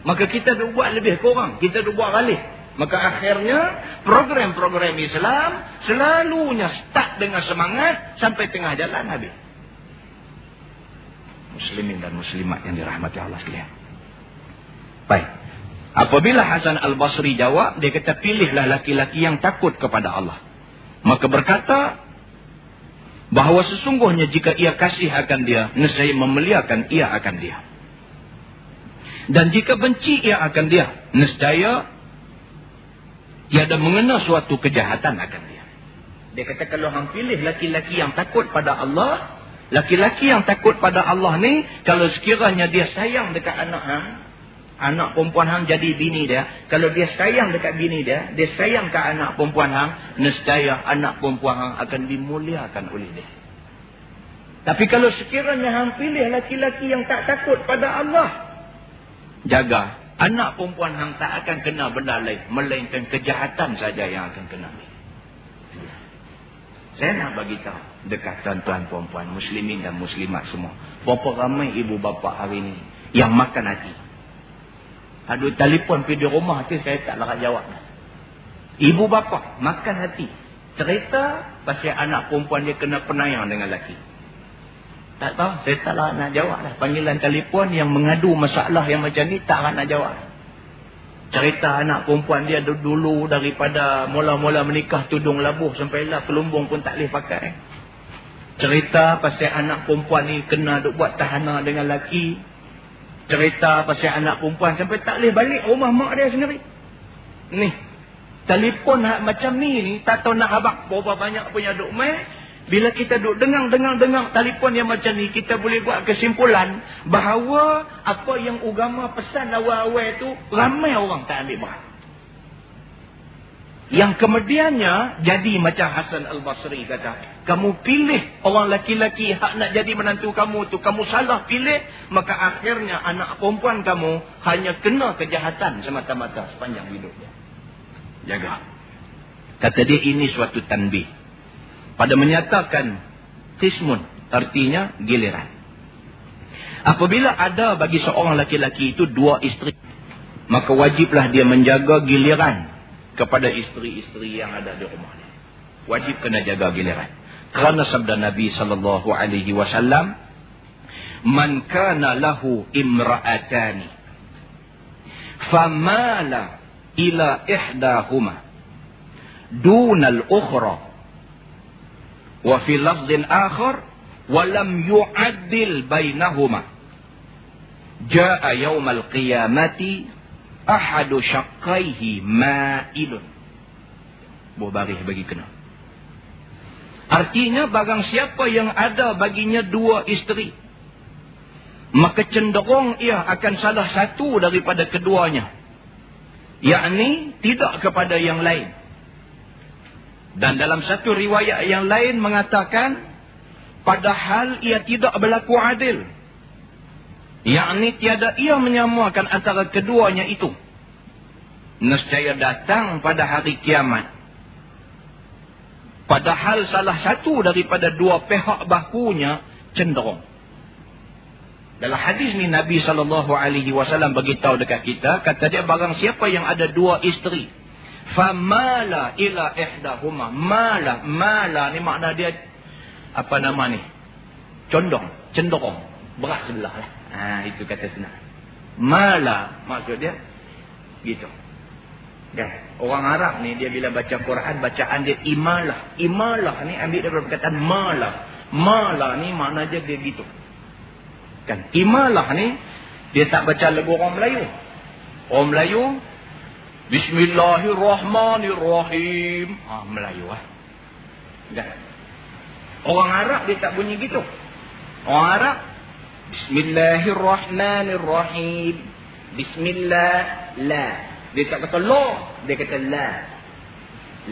Speaker 1: Maka kita buat lebih kurang. Kita buat galih. Maka akhirnya program-program Islam selalunya start dengan semangat sampai tengah jalan habis. Muslimin dan muslimat yang dirahmati Allah sekalian. Baik. Apabila Hasan Al-Basri jawab, dia kata pilihlah laki-laki yang takut kepada Allah. Maka berkata, Bahawa sesungguhnya jika ia kasih akan dia, nescaya memeliakan ia akan dia. Dan jika benci ia akan dia, nescaya tiada mengena suatu kejahatan akan dia. Dia kata kalau hang pilih laki-laki yang takut pada Allah, laki-laki yang takut pada Allah ni, kalau sekiranya dia sayang dekat anak hang, anak perempuan hang jadi bini dia, kalau dia sayang dekat bini dia, dia sayang ke anak perempuan hang, nescaya anak perempuan hang akan dimuliakan oleh dia. Tapi kalau sekiranya hang pilih laki-laki yang tak takut pada Allah, jaga. Anak perempuan hang tak akan kena benda lain, melainkan kejahatan saja yang akan kena. Saya nak bagi tahu dekat tuan-tuan perempuan, muslimin dan muslimat semua. Berapa ramai ibu bapa hari ini yang makan hati. Ada telefon pergi di rumah tu saya tak larat jawab. Ibu bapa makan hati. Cerita pasal anak perempuan dia kena penayang dengan lelaki. Tak tahu, saya tak larat nak jawab lah. Panggilan telefon yang mengadu masalah yang macam ni tak larat nak jawab. Cerita anak perempuan dia dulu daripada mula-mula menikah tudung labuh sampai lah kelumbung pun tak boleh pakai. Cerita pasal anak perempuan ni kena duk buat tahanan dengan lelaki cerita pasal anak perempuan sampai tak boleh balik rumah mak dia sendiri. Ni. Telefon macam ni ni tak tahu nak habak berapa banyak punya duk mai. Bila kita duk dengar-dengar-dengar telefon yang macam ni, kita boleh buat kesimpulan bahawa apa yang agama pesan awal-awal tu ramai orang tak ambil berat. Yang kemudiannya jadi macam Hasan Al-Basri kata. Kamu pilih orang laki-laki hak nak jadi menantu kamu tu. Kamu salah pilih. Maka akhirnya anak perempuan kamu hanya kena kejahatan semata-mata sepanjang hidupnya. Jaga. Kata dia ini suatu tanbih. Pada menyatakan tismun. Artinya giliran. Apabila ada bagi seorang laki-laki itu dua isteri. Maka wajiblah dia menjaga giliran kepada isteri-isteri yang ada di rumahnya. Wajib kena jaga giliran. Kerana sabda Nabi sallallahu alaihi wasallam, "Man kana lahu imra'atani famala ila ihdahuma dun al-ukhra wa fi lafdhin akhar wa lam yu'addil bainahuma jaa yawm al-qiyamati ahadu syaqqaihi ma'ilun. Buah baris bagi kena. Artinya barang siapa yang ada baginya dua isteri. Maka cenderung ia akan salah satu daripada keduanya. Yakni tidak kepada yang lain. Dan dalam satu riwayat yang lain mengatakan. Padahal ia tidak berlaku adil. Yakni tiada ia menyamakan antara keduanya itu. Nescaya datang pada hari kiamat. Padahal salah satu daripada dua pihak bahunya cenderung. Dalam hadis ni Nabi SAW beritahu dekat kita. Kata dia barang siapa yang ada dua isteri. Famala ila ihdahuma. Mala. Mala ni makna dia. Apa nama ni? Condong. Cenderung. Berat sebelah lah. Ha, itu kata senang. Mala maksud dia gitu. Kan? Orang Arab ni dia bila baca Quran bacaan dia imalah. Imalah ni ambil daripada perkataan mala. Mala ni makna dia dia gitu. Kan? Imalah ni dia tak baca lagu orang Melayu. Orang Melayu Bismillahirrahmanirrahim. Ah ha, Melayu ah. Kan? Orang Arab dia tak bunyi gitu. Orang Arab Bismillahirrahmanirrahim. Bismillah la. Dia tak kata la, dia kata la.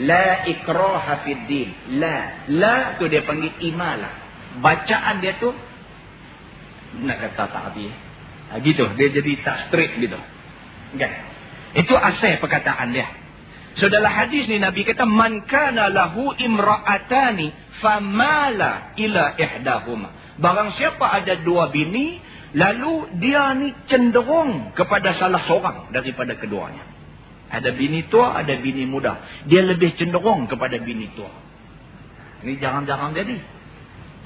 Speaker 1: La ikraha fid din. La. La tu dia panggil imalah. Bacaan dia tu nak kata tak habis. Ha, gitu, dia jadi tak straight gitu. Kan? Itu asal perkataan dia. So dalam hadis ni Nabi kata man kana lahu imra'atani famala ila ihdahuma. Barang siapa ada dua bini, lalu dia ni cenderung kepada salah seorang daripada keduanya. Ada bini tua, ada bini muda. Dia lebih cenderung kepada bini tua. Ini jarang-jarang jadi.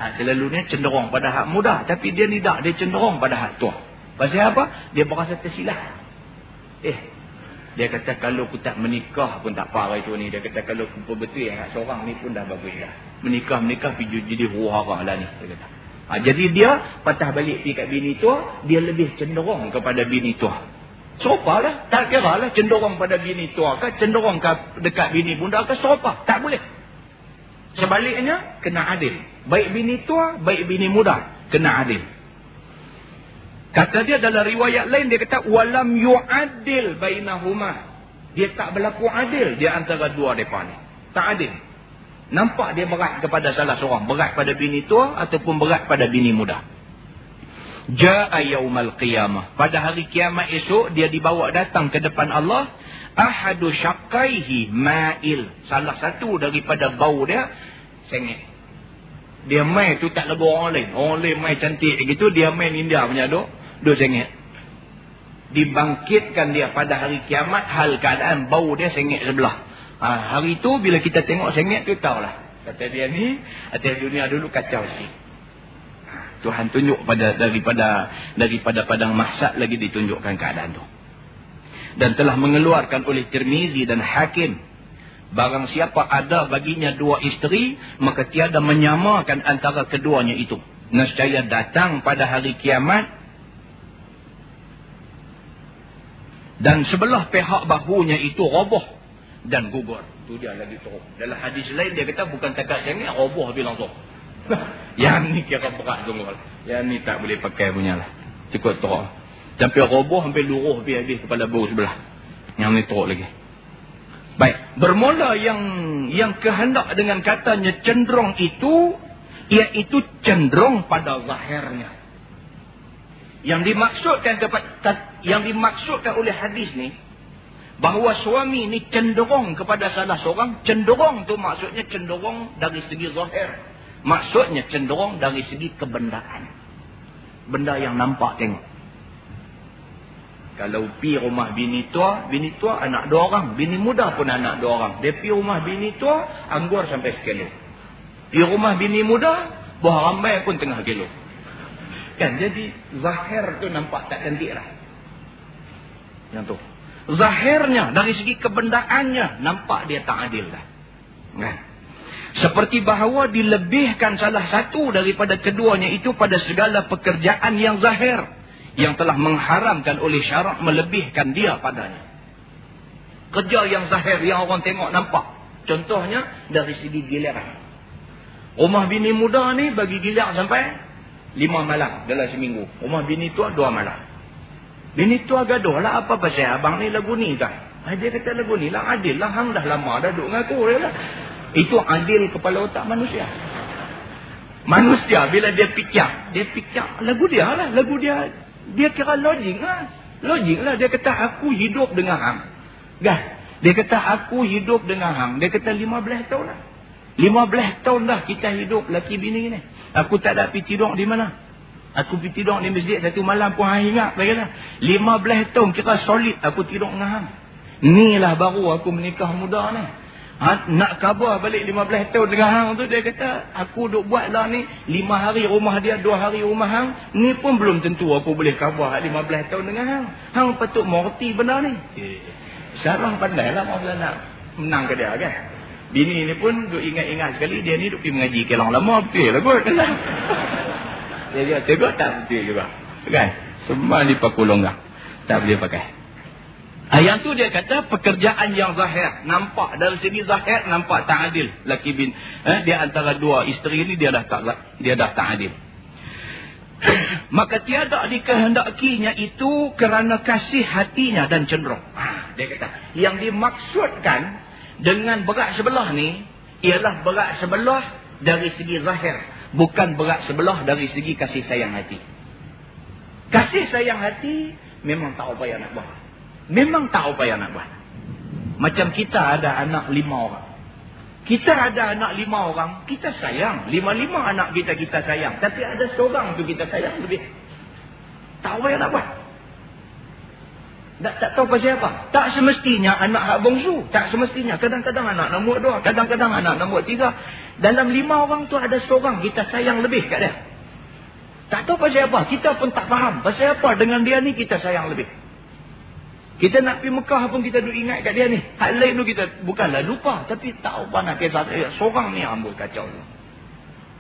Speaker 1: Ha, selalunya cenderung pada hak muda. Tapi dia ni tak, dia cenderung pada hak tua. Pasal apa? Dia berasa tersilap. Eh,
Speaker 2: Dia kata kalau aku tak menikah pun tak apa itu ni. Dia kata kalau aku betul ya, seorang ni pun dah bagus dah. Menikah-menikah pergi jadi huru-hara lah ni. Dia kata. Ha, jadi dia patah balik pergi kat bini tua, dia lebih cenderung kepada bini tua. Sopa lah. Tak kira lah cenderung pada bini tua ke, cenderung ke dekat bini bunda ke, sopa. Tak boleh. Sebaliknya, kena adil. Baik bini tua, baik bini muda. Kena adil. Kata dia dalam riwayat lain, dia kata, Walam yu'adil bainahumah. Dia tak berlaku adil di antara dua mereka ni. Tak adil. Nampak dia berat kepada salah seorang. Berat pada bini tua ataupun berat pada bini muda. Ja'a yawmal qiyamah. Pada hari kiamat esok, dia dibawa datang ke depan Allah. Ahadu syakaihi ma'il. Salah satu daripada bau dia, sengit. Dia main tu tak lagu orang lain. Orang lain main cantik gitu, dia main India punya duk. Duk sengit. Dibangkitkan dia pada hari kiamat, hal keadaan bau dia sengit sebelah. Ha, hari tu bila kita tengok sengit tu tahulah. Kata dia ni, atas dunia dulu kacau sikit. Tuhan tunjuk pada daripada daripada padang mahsyar lagi ditunjukkan keadaan tu. Dan telah mengeluarkan oleh Tirmizi dan Hakim barang siapa ada baginya dua isteri maka tiada menyamakan antara keduanya itu. Nescaya datang pada hari kiamat dan sebelah pihak bahunya itu roboh dan gugur. Tu dia lagi teruk. Dalam hadis lain dia kata bukan takat sengit roboh habis langsung. yang ni kira berat tunggal. Yang ni tak boleh pakai punya lah. Cukup teruk. Sampai roboh sampai luruh habis-habis kepala bau sebelah. Yang ni teruk lagi. Baik. Bermula yang yang kehendak dengan katanya cenderung itu. Iaitu cenderung pada zahirnya. Yang dimaksudkan yang dimaksudkan oleh hadis ni. Bahawa suami ni cenderung kepada salah seorang. Cenderung tu maksudnya cenderung dari segi zahir. Maksudnya cenderung dari segi kebendaan. Benda yang nampak tengok. Kalau pi rumah bini tua, bini tua anak dua orang. Bini muda pun anak dua orang. Dia pi rumah bini tua, anggur sampai sekilo. Pi rumah bini muda, buah rambai pun tengah kilo. Kan, jadi zahir tu nampak tak cantik lah. Yang tu. Zahirnya, dari segi kebendaannya, nampak dia tak adil lah. Kan? Seperti bahawa dilebihkan salah satu daripada keduanya itu pada segala pekerjaan yang zahir. Yang telah mengharamkan oleh syarak melebihkan dia padanya. Kerja yang zahir yang orang tengok nampak. Contohnya dari segi giliran. Rumah bini muda ni bagi gilir sampai lima malam dalam seminggu. Rumah bini tua dua malam. Bini tua gaduh lah apa pasal abang ni lagu ni kan. Dia kata lagu ni lah adil lah. Hang dah lama dah duduk dengan aku. Lah. Itu adil kepala otak manusia. Manusia bila dia fikir, dia fikir lagu dia lah, lagu dia dia kira logik lah. Logik lah dia kata aku hidup dengan hang. Kan? Dia kata aku hidup dengan hang. Dia kata 15 tahun lah. 15 tahun dah kita hidup laki bini ni. Aku tak ada pergi tidur di mana? Aku pergi tidur di masjid satu malam pun hang ingat. Baiklah. 15 tahun kita solid aku tidur dengan hang. Inilah baru aku menikah muda ni. Ha, nak khabar balik 15 tahun dengan hang tu dia kata aku duk buat lah ni 5 hari rumah dia 2 hari rumah hang ni pun belum tentu aku boleh khabar 15 tahun dengan hang hang patut morti benda ni Syarah pandai lah maksudnya nak menang ke dia kan bini ni pun duk ingat-ingat sekali dia ni duk pergi mengaji kelang lama betul lah kot dia kata tengok tak betul juga kan semua ni pakulonggang tak boleh pakai yang tu dia kata pekerjaan yang zahir. Nampak dari segi zahir nampak tak adil. Laki bin. Eh, dia antara dua isteri ni dia dah tak, dia dah tak adil. Maka tiada dikehendakinya itu kerana kasih hatinya dan cenderung. Ah, dia kata. Yang dimaksudkan dengan berat sebelah ni. Ialah berat sebelah dari segi zahir. Bukan berat sebelah dari segi kasih sayang hati. Kasih sayang hati memang tak apa yang nak buat. Memang tak apa yang nak buat. Macam kita ada anak lima orang. Kita ada anak lima orang, kita sayang. Lima-lima anak kita, kita sayang. Tapi ada seorang tu kita sayang lebih. Tak apa yang nak buat. Tak, tak tahu pasal apa. Tak semestinya anak hak bongsu. Tak semestinya. Kadang-kadang anak nombor dua. Kadang-kadang anak nombor tiga. Dalam lima orang tu ada seorang kita sayang lebih kat dia. Tak tahu pasal apa. Kita pun tak faham. Pasal apa dengan dia ni kita sayang lebih. Kita nak pergi Mekah pun kita duk ingat kat dia ni. Hal lain tu kita bukanlah lupa. Tapi tak apa nak kisah. Seorang ni ambul kacau.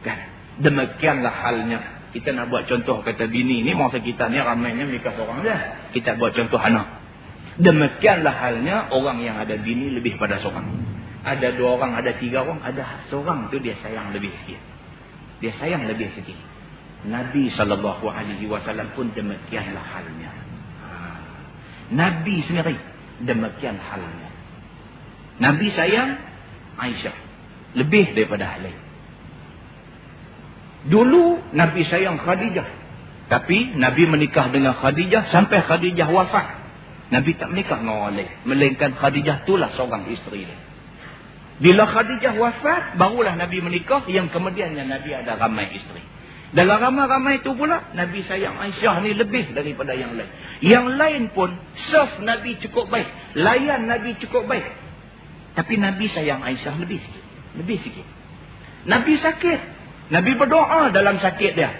Speaker 2: Kan? Demikianlah halnya. Kita nak buat contoh kata bini ni. Masa kita ni ramainya nikah seorang je. Kita buat contoh anak. Demikianlah halnya orang yang ada bini lebih pada seorang. Ada dua orang, ada tiga orang. Ada seorang tu dia sayang lebih sikit. Dia sayang lebih sikit. Nabi SAW pun demikianlah halnya. Nabi sendiri demikian halnya. Nabi sayang Aisyah lebih daripada hal lain. Dulu Nabi sayang Khadijah. Tapi Nabi menikah dengan Khadijah sampai Khadijah wafat. Nabi tak menikah dengan orang lain. Melainkan Khadijah itulah seorang isteri dia. Bila Khadijah wafat, barulah Nabi menikah yang kemudiannya Nabi ada ramai isteri. Dalam ramai-ramai itu pula, Nabi sayang Aisyah ni lebih daripada yang lain. Yang lain pun, serve Nabi cukup baik. Layan Nabi cukup baik. Tapi Nabi sayang Aisyah lebih sikit. Lebih sikit. Nabi sakit. Nabi berdoa dalam sakit dia.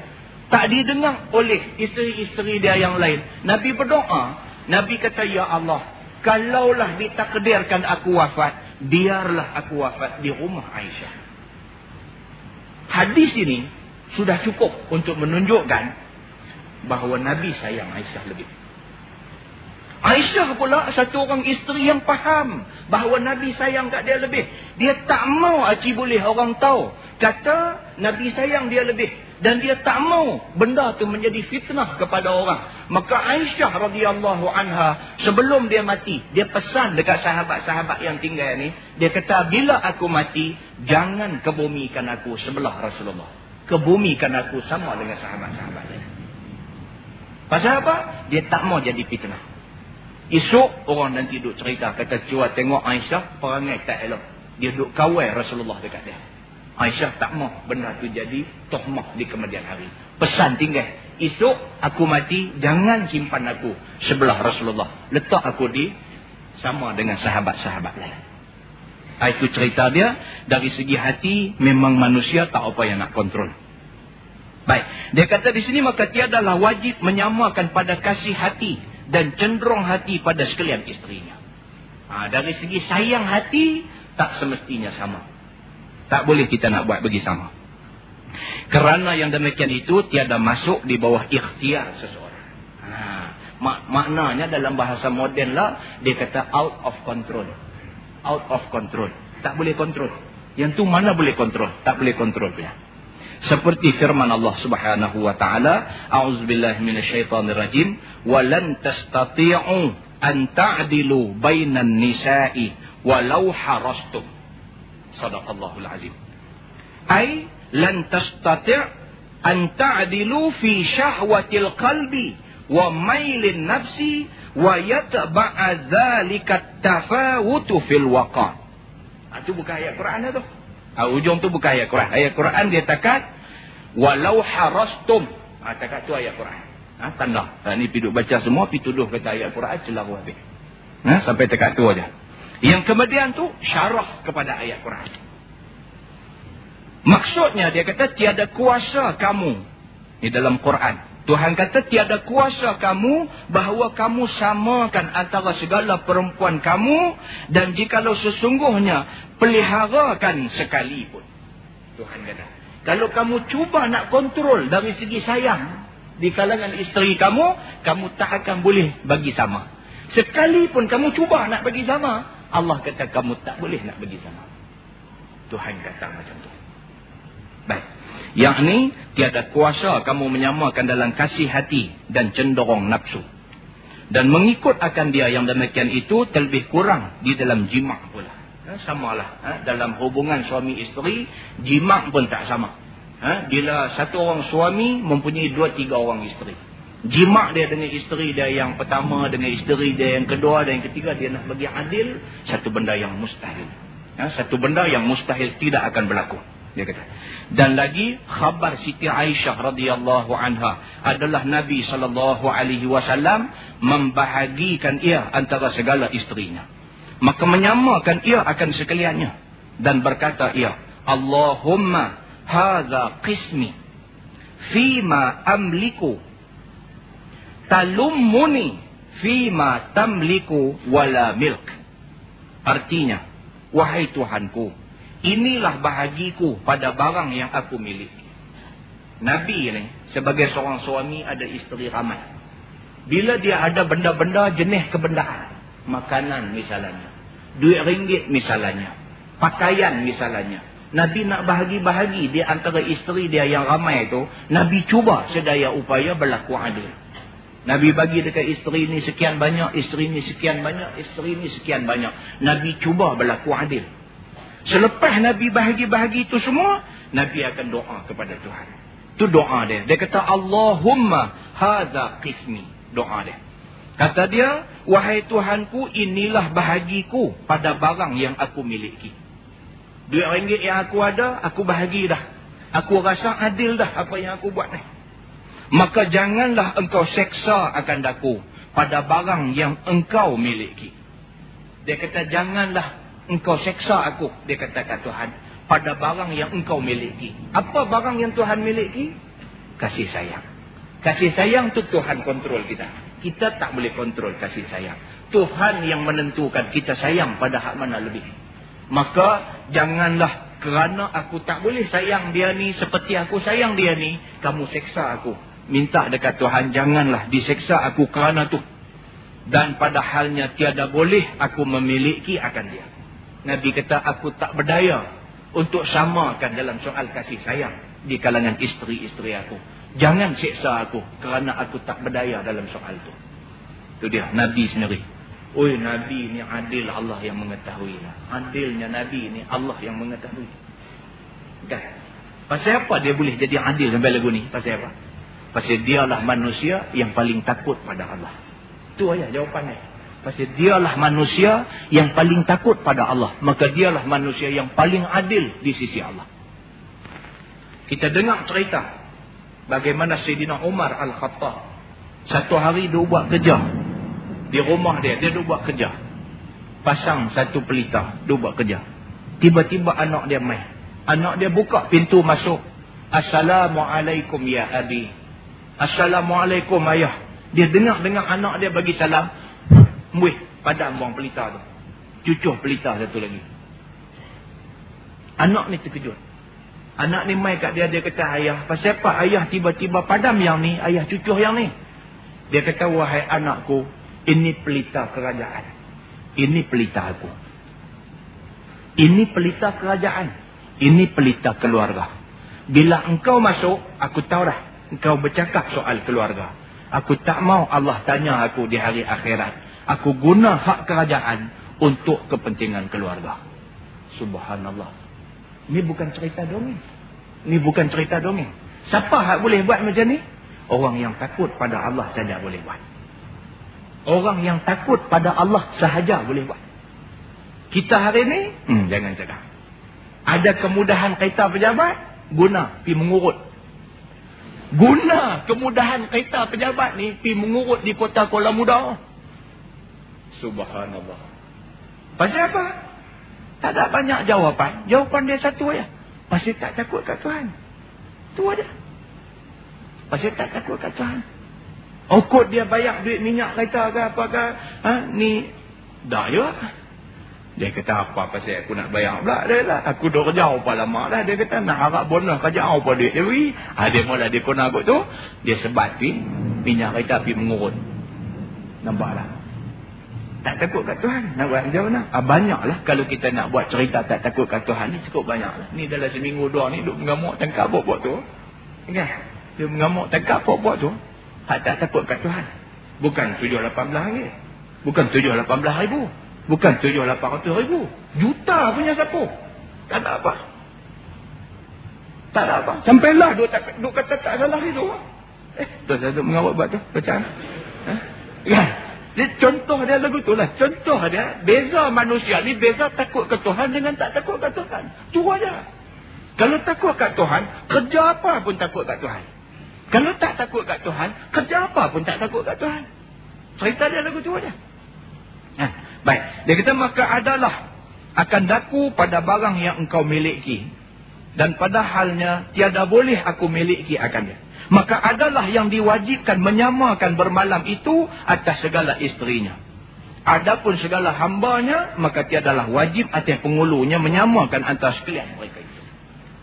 Speaker 2: Tak didengar oleh isteri-isteri dia yang lain. Nabi berdoa. Nabi kata, Ya Allah, kalaulah ditakdirkan aku wafat, biarlah aku wafat di rumah Aisyah. Hadis ini sudah cukup untuk menunjukkan bahawa Nabi sayang Aisyah lebih. Aisyah pula satu orang isteri yang faham bahawa Nabi sayang kat dia lebih. Dia tak mau aci boleh orang tahu. Kata Nabi sayang dia lebih. Dan dia tak mau benda tu menjadi fitnah kepada orang. Maka Aisyah radhiyallahu anha sebelum dia mati. Dia pesan dekat sahabat-sahabat yang tinggal ni. Dia kata bila aku mati jangan kebumikan aku sebelah Rasulullah kebumikan aku sama dengan sahabat-sahabat lain. Pasal apa? Dia tak mau jadi fitnah. Esok orang nanti duduk cerita. Kata cuba tengok Aisyah perangai tak elok. Dia duduk kawai Rasulullah dekat dia. Aisyah tak mau benda tu jadi tohmah di kemudian hari. Pesan tinggal. Esok aku mati jangan simpan aku sebelah Rasulullah. Letak aku di sama dengan sahabat-sahabat lain. Itu cerita dia. Dari segi hati, memang manusia tak apa yang nak kontrol. Baik. Dia kata di sini, maka tiadalah wajib menyamakan pada kasih hati dan cenderung hati pada sekalian istrinya. Ha, dari segi sayang hati, tak semestinya sama. Tak boleh kita nak buat bagi sama. Kerana yang demikian itu, tiada masuk di bawah ikhtiar seseorang. Ha, mak maknanya dalam bahasa moden lah, dia kata out of control out of control. Tak boleh kontrol. Yang tu mana boleh kontrol? Tak boleh kontrol punya. Seperti firman Allah Subhanahu wa taala, "A'udzubillahi minasyaitonirrajim, wa lan tastati'u an ta'dilu bainan nisa'i walau harastum." Sadaqallahul azim. Ai lan tastati' an ta'dilu fi syahwatil qalbi wa mailin nafsi wa yatba'a dzalika tafawutu fil waqa. Itu ha, bukan ayat Quran tu. Ha, ujung tu bukan ayat Quran. Ayat Quran dia takat walau harastum. Ha, takat tu ayat Quran. Ha, tanda. Ha, ni piduk baca semua, pi tuduh kata ayat Quran celaru habis. Ha, sampai takat tu aja. Yang kemudian tu syarah kepada ayat Quran. Maksudnya dia kata tiada kuasa kamu di dalam Quran Tuhan kata tiada kuasa kamu bahawa kamu samakan antara segala perempuan kamu dan jikalau sesungguhnya peliharakan sekalipun. Tuhan kata. Kalau kamu cuba nak kontrol dari segi sayang di kalangan isteri kamu, kamu tak akan boleh bagi sama. Sekalipun kamu cuba nak bagi sama, Allah kata kamu tak boleh nak bagi sama. Tuhan kata macam tu. Baik. Yang ini tiada kuasa kamu menyamakan dalam kasih hati dan cenderung nafsu. Dan mengikut akan dia yang demikian itu terlebih kurang di dalam jimak pula. Ha, samalah. Ha, dalam hubungan suami isteri, jimak pun tak sama. Ha, bila satu orang suami mempunyai dua tiga orang isteri. Jimak dia dengan isteri dia yang pertama, dengan isteri dia yang kedua dan yang ketiga, dia nak bagi adil, satu benda yang mustahil. Ha, satu benda yang mustahil tidak akan berlaku. Dia kata. Dan lagi khabar Siti Aisyah radhiyallahu anha adalah Nabi sallallahu alaihi wasallam membahagikan ia antara segala isterinya. Maka menyamakan ia akan sekaliannya dan berkata ia, Allahumma hadza qismi fima amliku talummuni
Speaker 1: fima tamliku wala milk. Artinya, wahai Tuhanku, inilah bahagiku pada barang yang aku miliki. Nabi ini sebagai seorang suami ada isteri ramai. Bila dia ada benda-benda jenis kebendaan, makanan misalnya, duit ringgit misalnya, pakaian misalnya, Nabi nak bahagi-bahagi di antara isteri dia yang ramai itu, Nabi cuba sedaya upaya berlaku adil. Nabi bagi dekat isteri ni sekian banyak, isteri ni sekian banyak, isteri ni sekian banyak. Nabi cuba berlaku adil. Selepas Nabi bahagi-bahagi itu semua, Nabi akan doa kepada Tuhan. Itu doa dia. Dia kata, Allahumma hadha qismi. Doa dia. Kata dia, wahai Tuhanku, inilah bahagiku pada barang yang aku miliki. Duit ringgit yang aku ada, aku bahagi dah. Aku rasa adil dah apa yang aku buat ni. Maka janganlah engkau seksa akan daku pada barang yang engkau miliki. Dia kata janganlah engkau seksa aku. Dia kata kat Tuhan. Pada barang yang engkau miliki. Apa barang yang Tuhan miliki? Kasih sayang. Kasih sayang tu Tuhan kontrol kita. Kita tak boleh kontrol kasih sayang. Tuhan yang menentukan kita sayang pada hak mana lebih. Maka janganlah kerana aku tak boleh sayang dia ni seperti aku sayang dia ni. Kamu seksa aku minta dekat Tuhan janganlah diseksa aku kerana tu dan pada halnya tiada boleh aku memiliki akan dia Nabi kata aku tak berdaya untuk samakan dalam soal kasih sayang di kalangan isteri-isteri aku jangan seksa aku kerana aku tak berdaya dalam soal tu tu dia Nabi sendiri Oi Nabi ni adil Allah yang mengetahui. Adilnya Nabi ni Allah yang mengetahui. Kan? Pasal apa dia boleh jadi adil sampai lagu ni? Pasal apa? Pasal dialah manusia yang paling takut pada Allah. Itu aja jawapannya. Pasal dialah manusia yang paling takut pada Allah. Maka dialah manusia yang paling adil di sisi Allah. Kita dengar cerita. Bagaimana Sayyidina Umar Al-Khattab. Satu hari dia buat kerja. Di rumah dia. Dia buat kerja. Pasang satu pelita. Dia buat kerja. Tiba-tiba anak dia main. Anak dia buka pintu masuk. Assalamualaikum ya Abi. Assalamualaikum ayah. Dia dengar-dengar anak dia bagi salam. Muih, padam buang pelita tu. Cucuh pelita satu lagi. Anak ni terkejut. Anak ni mai kat dia, dia kata ayah. Pasal apa ayah tiba-tiba padam yang ni, ayah cucuh yang ni. Dia kata, wahai anakku, ini pelita kerajaan. Ini pelita aku. Ini pelita kerajaan. Ini pelita keluarga. Bila engkau masuk, aku tahu dah engkau bercakap soal keluarga. Aku tak mau Allah tanya aku di hari akhirat. Aku guna hak kerajaan untuk kepentingan keluarga. Subhanallah. Ini bukan cerita dongeng. Ini bukan cerita dongeng. Siapa hak boleh buat macam ni? Orang yang takut pada Allah saja boleh buat. Orang yang takut pada Allah sahaja boleh buat. Kita hari ni, hmm, jangan cakap. Ada kemudahan kereta pejabat, guna, pergi mengurut Guna kemudahan kereta pejabat ni pi mengurut di kota Kuala Muda. Subhanallah. Pasal apa? Tak ada banyak jawapan. Jawapan dia satu aja. Pasal tak takut kat Tuhan. Tu aja. Pasal tak takut kat Tuhan. Okut dia bayar duit minyak kereta ke apa ke. Ha? Ni dah ya. Dia kata apa pasal aku nak bayar pula. Dia kata aku dah kerja apa lama dah. Dia kata nak harap bonus kerja apa duit dia beri. Ha, dia mula dia kena aku tu. Dia sebat pi. Minyak kereta pi mengurut. Nampak lah. Tak takut kat Tuhan. Nak buat macam mana? Ha, banyak lah kalau kita nak buat cerita tak takut kat Tuhan ni cukup banyak lah. Ni dalam seminggu dua ni duk mengamuk tangkap buat-buat tu. Ingat? Dia mengamuk tangkap buat-buat tu. Ha, tak takut kat Tuhan. Bukan 7-18 ringgit. Bukan 7-18 ribu. Bukan tujuh lapan ratus ribu. Juta punya sapu. Tak ada apa. Tak ada apa. Sampailah duk, tak, duk kata tak salah itu. Eh, tu saya duk mengawal buat tu. Ha? Ya. Dia contoh dia lagu tu lah. Contoh dia. Beza manusia ni beza takut ke Tuhan dengan tak takut ke Tuhan. Tu aja. Kalau takut kat Tuhan, kerja apa pun takut kat Tuhan. Kalau tak takut kat Tuhan, kerja apa pun tak takut kat Tuhan. Cerita dia lagu tu aja. Ha. Baik. Dia kata maka adalah akan daku pada barang yang engkau miliki. Dan pada halnya tiada boleh aku miliki akan dia.
Speaker 2: Maka adalah yang diwajibkan menyamakan bermalam itu atas segala isterinya. Adapun segala hambanya, maka tiadalah wajib atas pengulunya menyamakan antara sekalian mereka itu.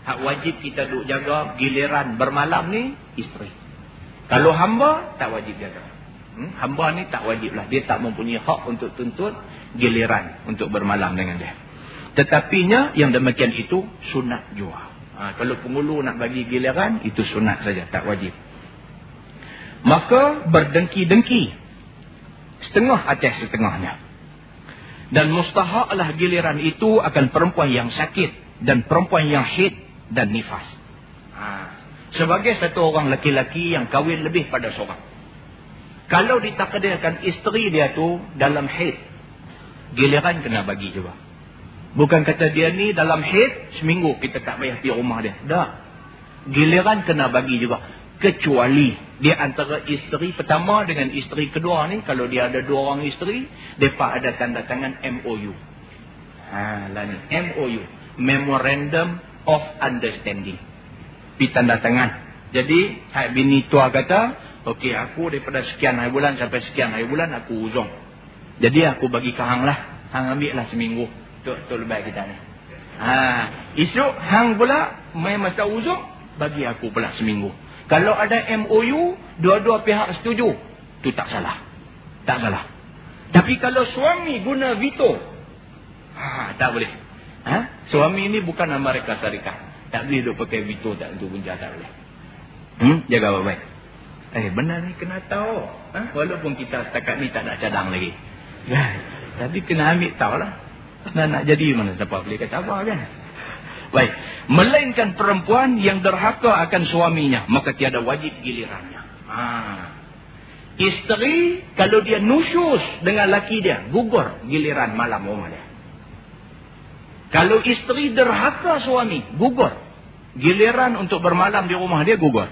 Speaker 2: Hak wajib kita duk jaga giliran bermalam ni, isteri. Kalau hamba, tak wajib jaga. Hmm? Hamba ni tak wajib lah. Dia tak mempunyai hak untuk tuntut giliran untuk bermalam dengan dia. Tetapinya yang demikian itu sunat jua. Ha, kalau pengulu nak bagi giliran, itu sunat saja, tak wajib. Maka berdengki-dengki. Setengah atas setengahnya. Dan mustahaklah giliran itu akan perempuan yang sakit. Dan perempuan yang hid dan nifas. Ha, sebagai satu orang laki-laki yang kahwin lebih pada seorang. Kalau ditakdirkan isteri dia tu dalam hid. Giliran kena bagi juga. Bukan kata dia ni dalam hid, seminggu kita tak payah pergi rumah dia. Tak. Giliran kena bagi juga. Kecuali dia antara isteri pertama dengan isteri kedua ni, kalau dia ada dua orang isteri, mereka ada tanda tangan MOU. Ha, lah ni. MOU. Memorandum of Understanding. Pi tanda tangan. Jadi, hai bini tua kata, okey aku daripada sekian hari bulan sampai sekian hari bulan, aku uzong. Jadi aku bagi ke hang lah. Hang ambil lah seminggu. Tu, tu lebih kita ni. Ha, esok hang pula main masa uzuk bagi aku pula seminggu. Kalau ada MOU, dua-dua pihak setuju, tu tak salah. Tak salah. Tapi kalau suami guna veto, ha, tak boleh. Ha? Suami ni bukan Amerika Syarikat. Tak boleh duk pakai veto tak untuk bunja tak boleh. Hmm? Jaga baik-baik. Eh benar ni kena tahu. Ha? Walaupun kita setakat ni tak nak cadang lagi. Ya, tapi kena ambil tahu lah. Nak nak jadi mana siapa boleh kata apa kan? Baik. Melainkan perempuan yang derhaka akan suaminya. Maka tiada wajib gilirannya. Ha. Isteri kalau dia nusyus dengan laki dia. Gugur giliran malam rumah dia. Kalau isteri derhaka suami. Gugur. Giliran untuk bermalam di rumah dia gugur.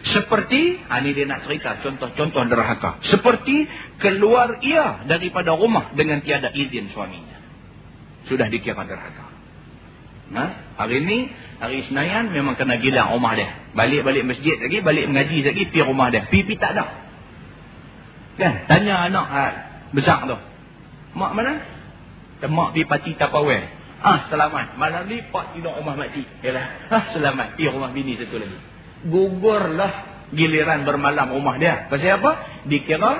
Speaker 2: Seperti, ha, ini dia nak cerita contoh-contoh derhaka. Seperti keluar ia daripada rumah dengan tiada izin suaminya sudah dikira derhaka. Ha? Hari ini, hari Senayan memang kena gila rumah dia. Balik-balik masjid lagi, balik mengaji lagi, pergi rumah dia. Pipi tak ada. Kan? Tanya anak ha, besar tu. Mak mana? Mak pergi pati tapawai. Ah, selamat. Malam ni pak tidur rumah makcik. Yalah. Ah, selamat. Pergi rumah bini satu lagi. Gugurlah giliran bermalam rumah dia. Pasal apa? Dikira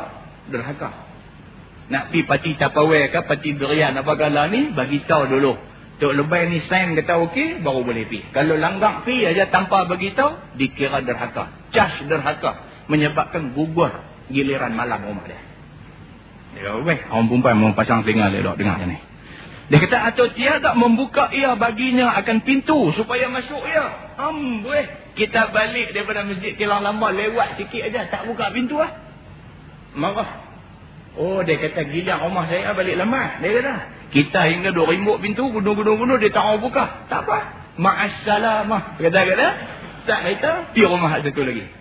Speaker 2: derhaka. Nak pi parti tapawai ke parti berian apa gala ni, bagi tahu dulu. Tok lebay ni sign kata okey, baru boleh pi. Kalau langgar pi aja tanpa bagi tahu, dikira derhaka. Cas derhaka. Menyebabkan gugur giliran malam rumah dia. Ya, weh, orang perempuan mau pasang telinga dok dengar ni. Dia kata atau tiada membuka ia baginya akan pintu supaya masuk ia. Am, weh, kita balik daripada masjid kilang lama lewat sikit aja tak buka pintu ah. Marah. Oh dia kata gila rumah saya balik lama. Dia kata kita hingga dua rimbuk pintu gunung-gunung-gunung dia tak mau buka. Tak apa. Ma'assalamah. Kata-kata tak kata pergi rumah satu lagi.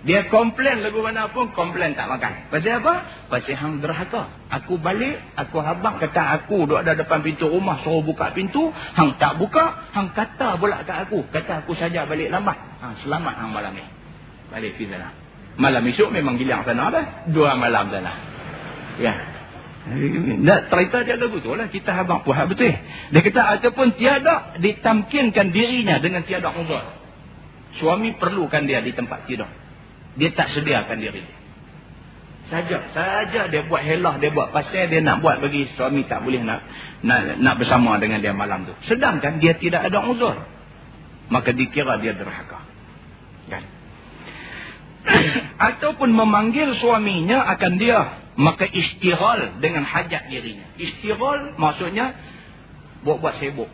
Speaker 2: Dia komplain lagu mana pun komplain tak makan. Pasal apa? Pasal hang derhaka. Aku balik, aku habang kata aku duduk ada depan pintu rumah suruh buka pintu, hang tak buka, hang kata pula kat aku, kata aku saja balik lambat. Ha, selamat hang malam ni. Balik pergi sana. Malam esok memang gilang sana dah. Dua malam sana. Ya. Nak cerita dia lagu tu lah. Kita habang puas betul. Dia kata ataupun tiada ditamkinkan dirinya dengan tiada uzur. Suami perlukan dia di tempat tidur. Dia tak sediakan diri Saja, saja dia buat helah, dia buat pasal dia nak buat bagi suami tak boleh nak nak, nak bersama dengan dia malam tu. Sedangkan dia tidak ada uzur. Maka dikira dia derhaka. Kan? Ataupun memanggil suaminya akan dia maka istighal dengan hajat dirinya. Istighal maksudnya buat-buat sibuk.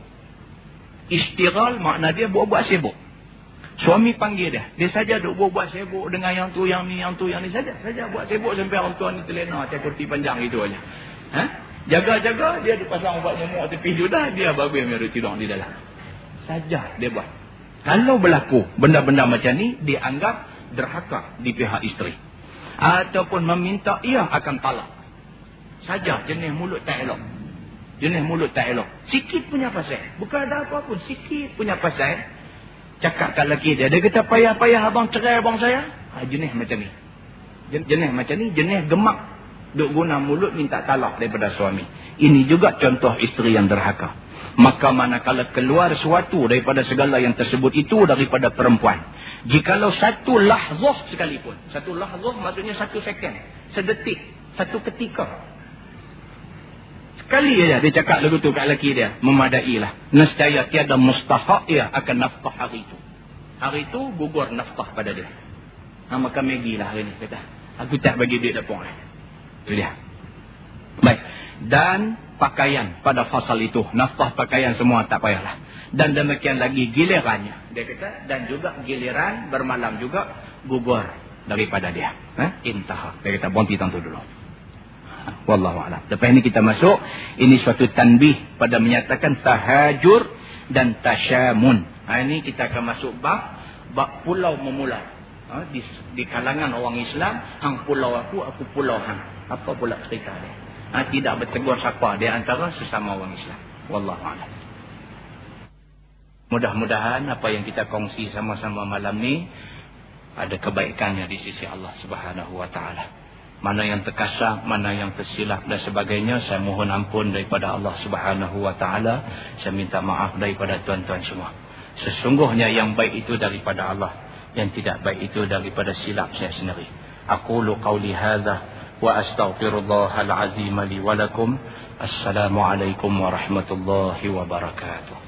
Speaker 2: Istighal makna dia buat-buat sibuk. Suami panggil dia. Dia saja duk buat-buat sibuk dengan yang tu, yang ni, yang tu, yang ni saja. Saja buat sibuk sampai orang tua ni terlena. Macam kurti panjang itu aja. Ha? Jaga-jaga, dia dipasang ubat nyemuk tepi sudah. Dia babi yang ada tidur di dalam. Saja dia buat. Kalau berlaku benda-benda macam ni, dianggap derhaka di pihak isteri ataupun meminta ia akan talak. Saja jenis mulut tak elok. Jenis mulut tak elok. Sikit punya pasal. Bukan ada apa pun. Sikit punya pasal. Cakap kat lelaki dia. Dia kata payah-payah abang cerai abang saya. Ha, jenis macam ni. Jenis macam ni. Jenis gemak. Duk guna mulut minta talak daripada suami. Ini juga contoh isteri yang derhaka. Maka manakala keluar sesuatu daripada segala yang tersebut itu daripada perempuan. Jikalau satu lahzah sekalipun. Satu lahzah maksudnya satu second. Sedetik. Satu ketika. Sekali saja dia cakap lagu tu kat lelaki dia. Memadailah. Nescaya tiada mustahak ia akan nafkah hari itu. Hari itu gugur nafkah pada dia. Ha, maka Maggie lah hari ni. Kata. Aku tak bagi duit dapur. Itu dia. Baik. Dan pakaian pada fasal itu. Nafkah pakaian semua tak payahlah. Dan demikian lagi gilirannya. Dia kata. Dan juga giliran bermalam juga gugur daripada dia. Eh? Intah. Dia kata bonti tentu dulu. Wallahu a'lam. Lepas ini kita masuk. Ini suatu tanbih pada menyatakan tahajur dan tasyamun. Ha, ini kita akan masuk bab. Bab pulau memula. Ha, di, di kalangan orang Islam. Hang pulau aku, aku pulau hang. Apa pula cerita dia? ha, tidak bertegur siapa di antara sesama orang Islam. Wallahu a'lam. Mudah-mudahan apa yang kita kongsi sama-sama malam ni ada kebaikannya di sisi Allah Subhanahu wa taala mana yang terkasar, mana yang tersilap dan sebagainya. Saya mohon ampun daripada Allah Subhanahu Wa Taala. Saya minta maaf daripada tuan-tuan semua. Sesungguhnya yang baik itu daripada Allah, yang tidak baik itu daripada silap saya sendiri. Aku lu kau hada wa astaghfirullahal azim li walakum. Assalamualaikum warahmatullahi wabarakatuh.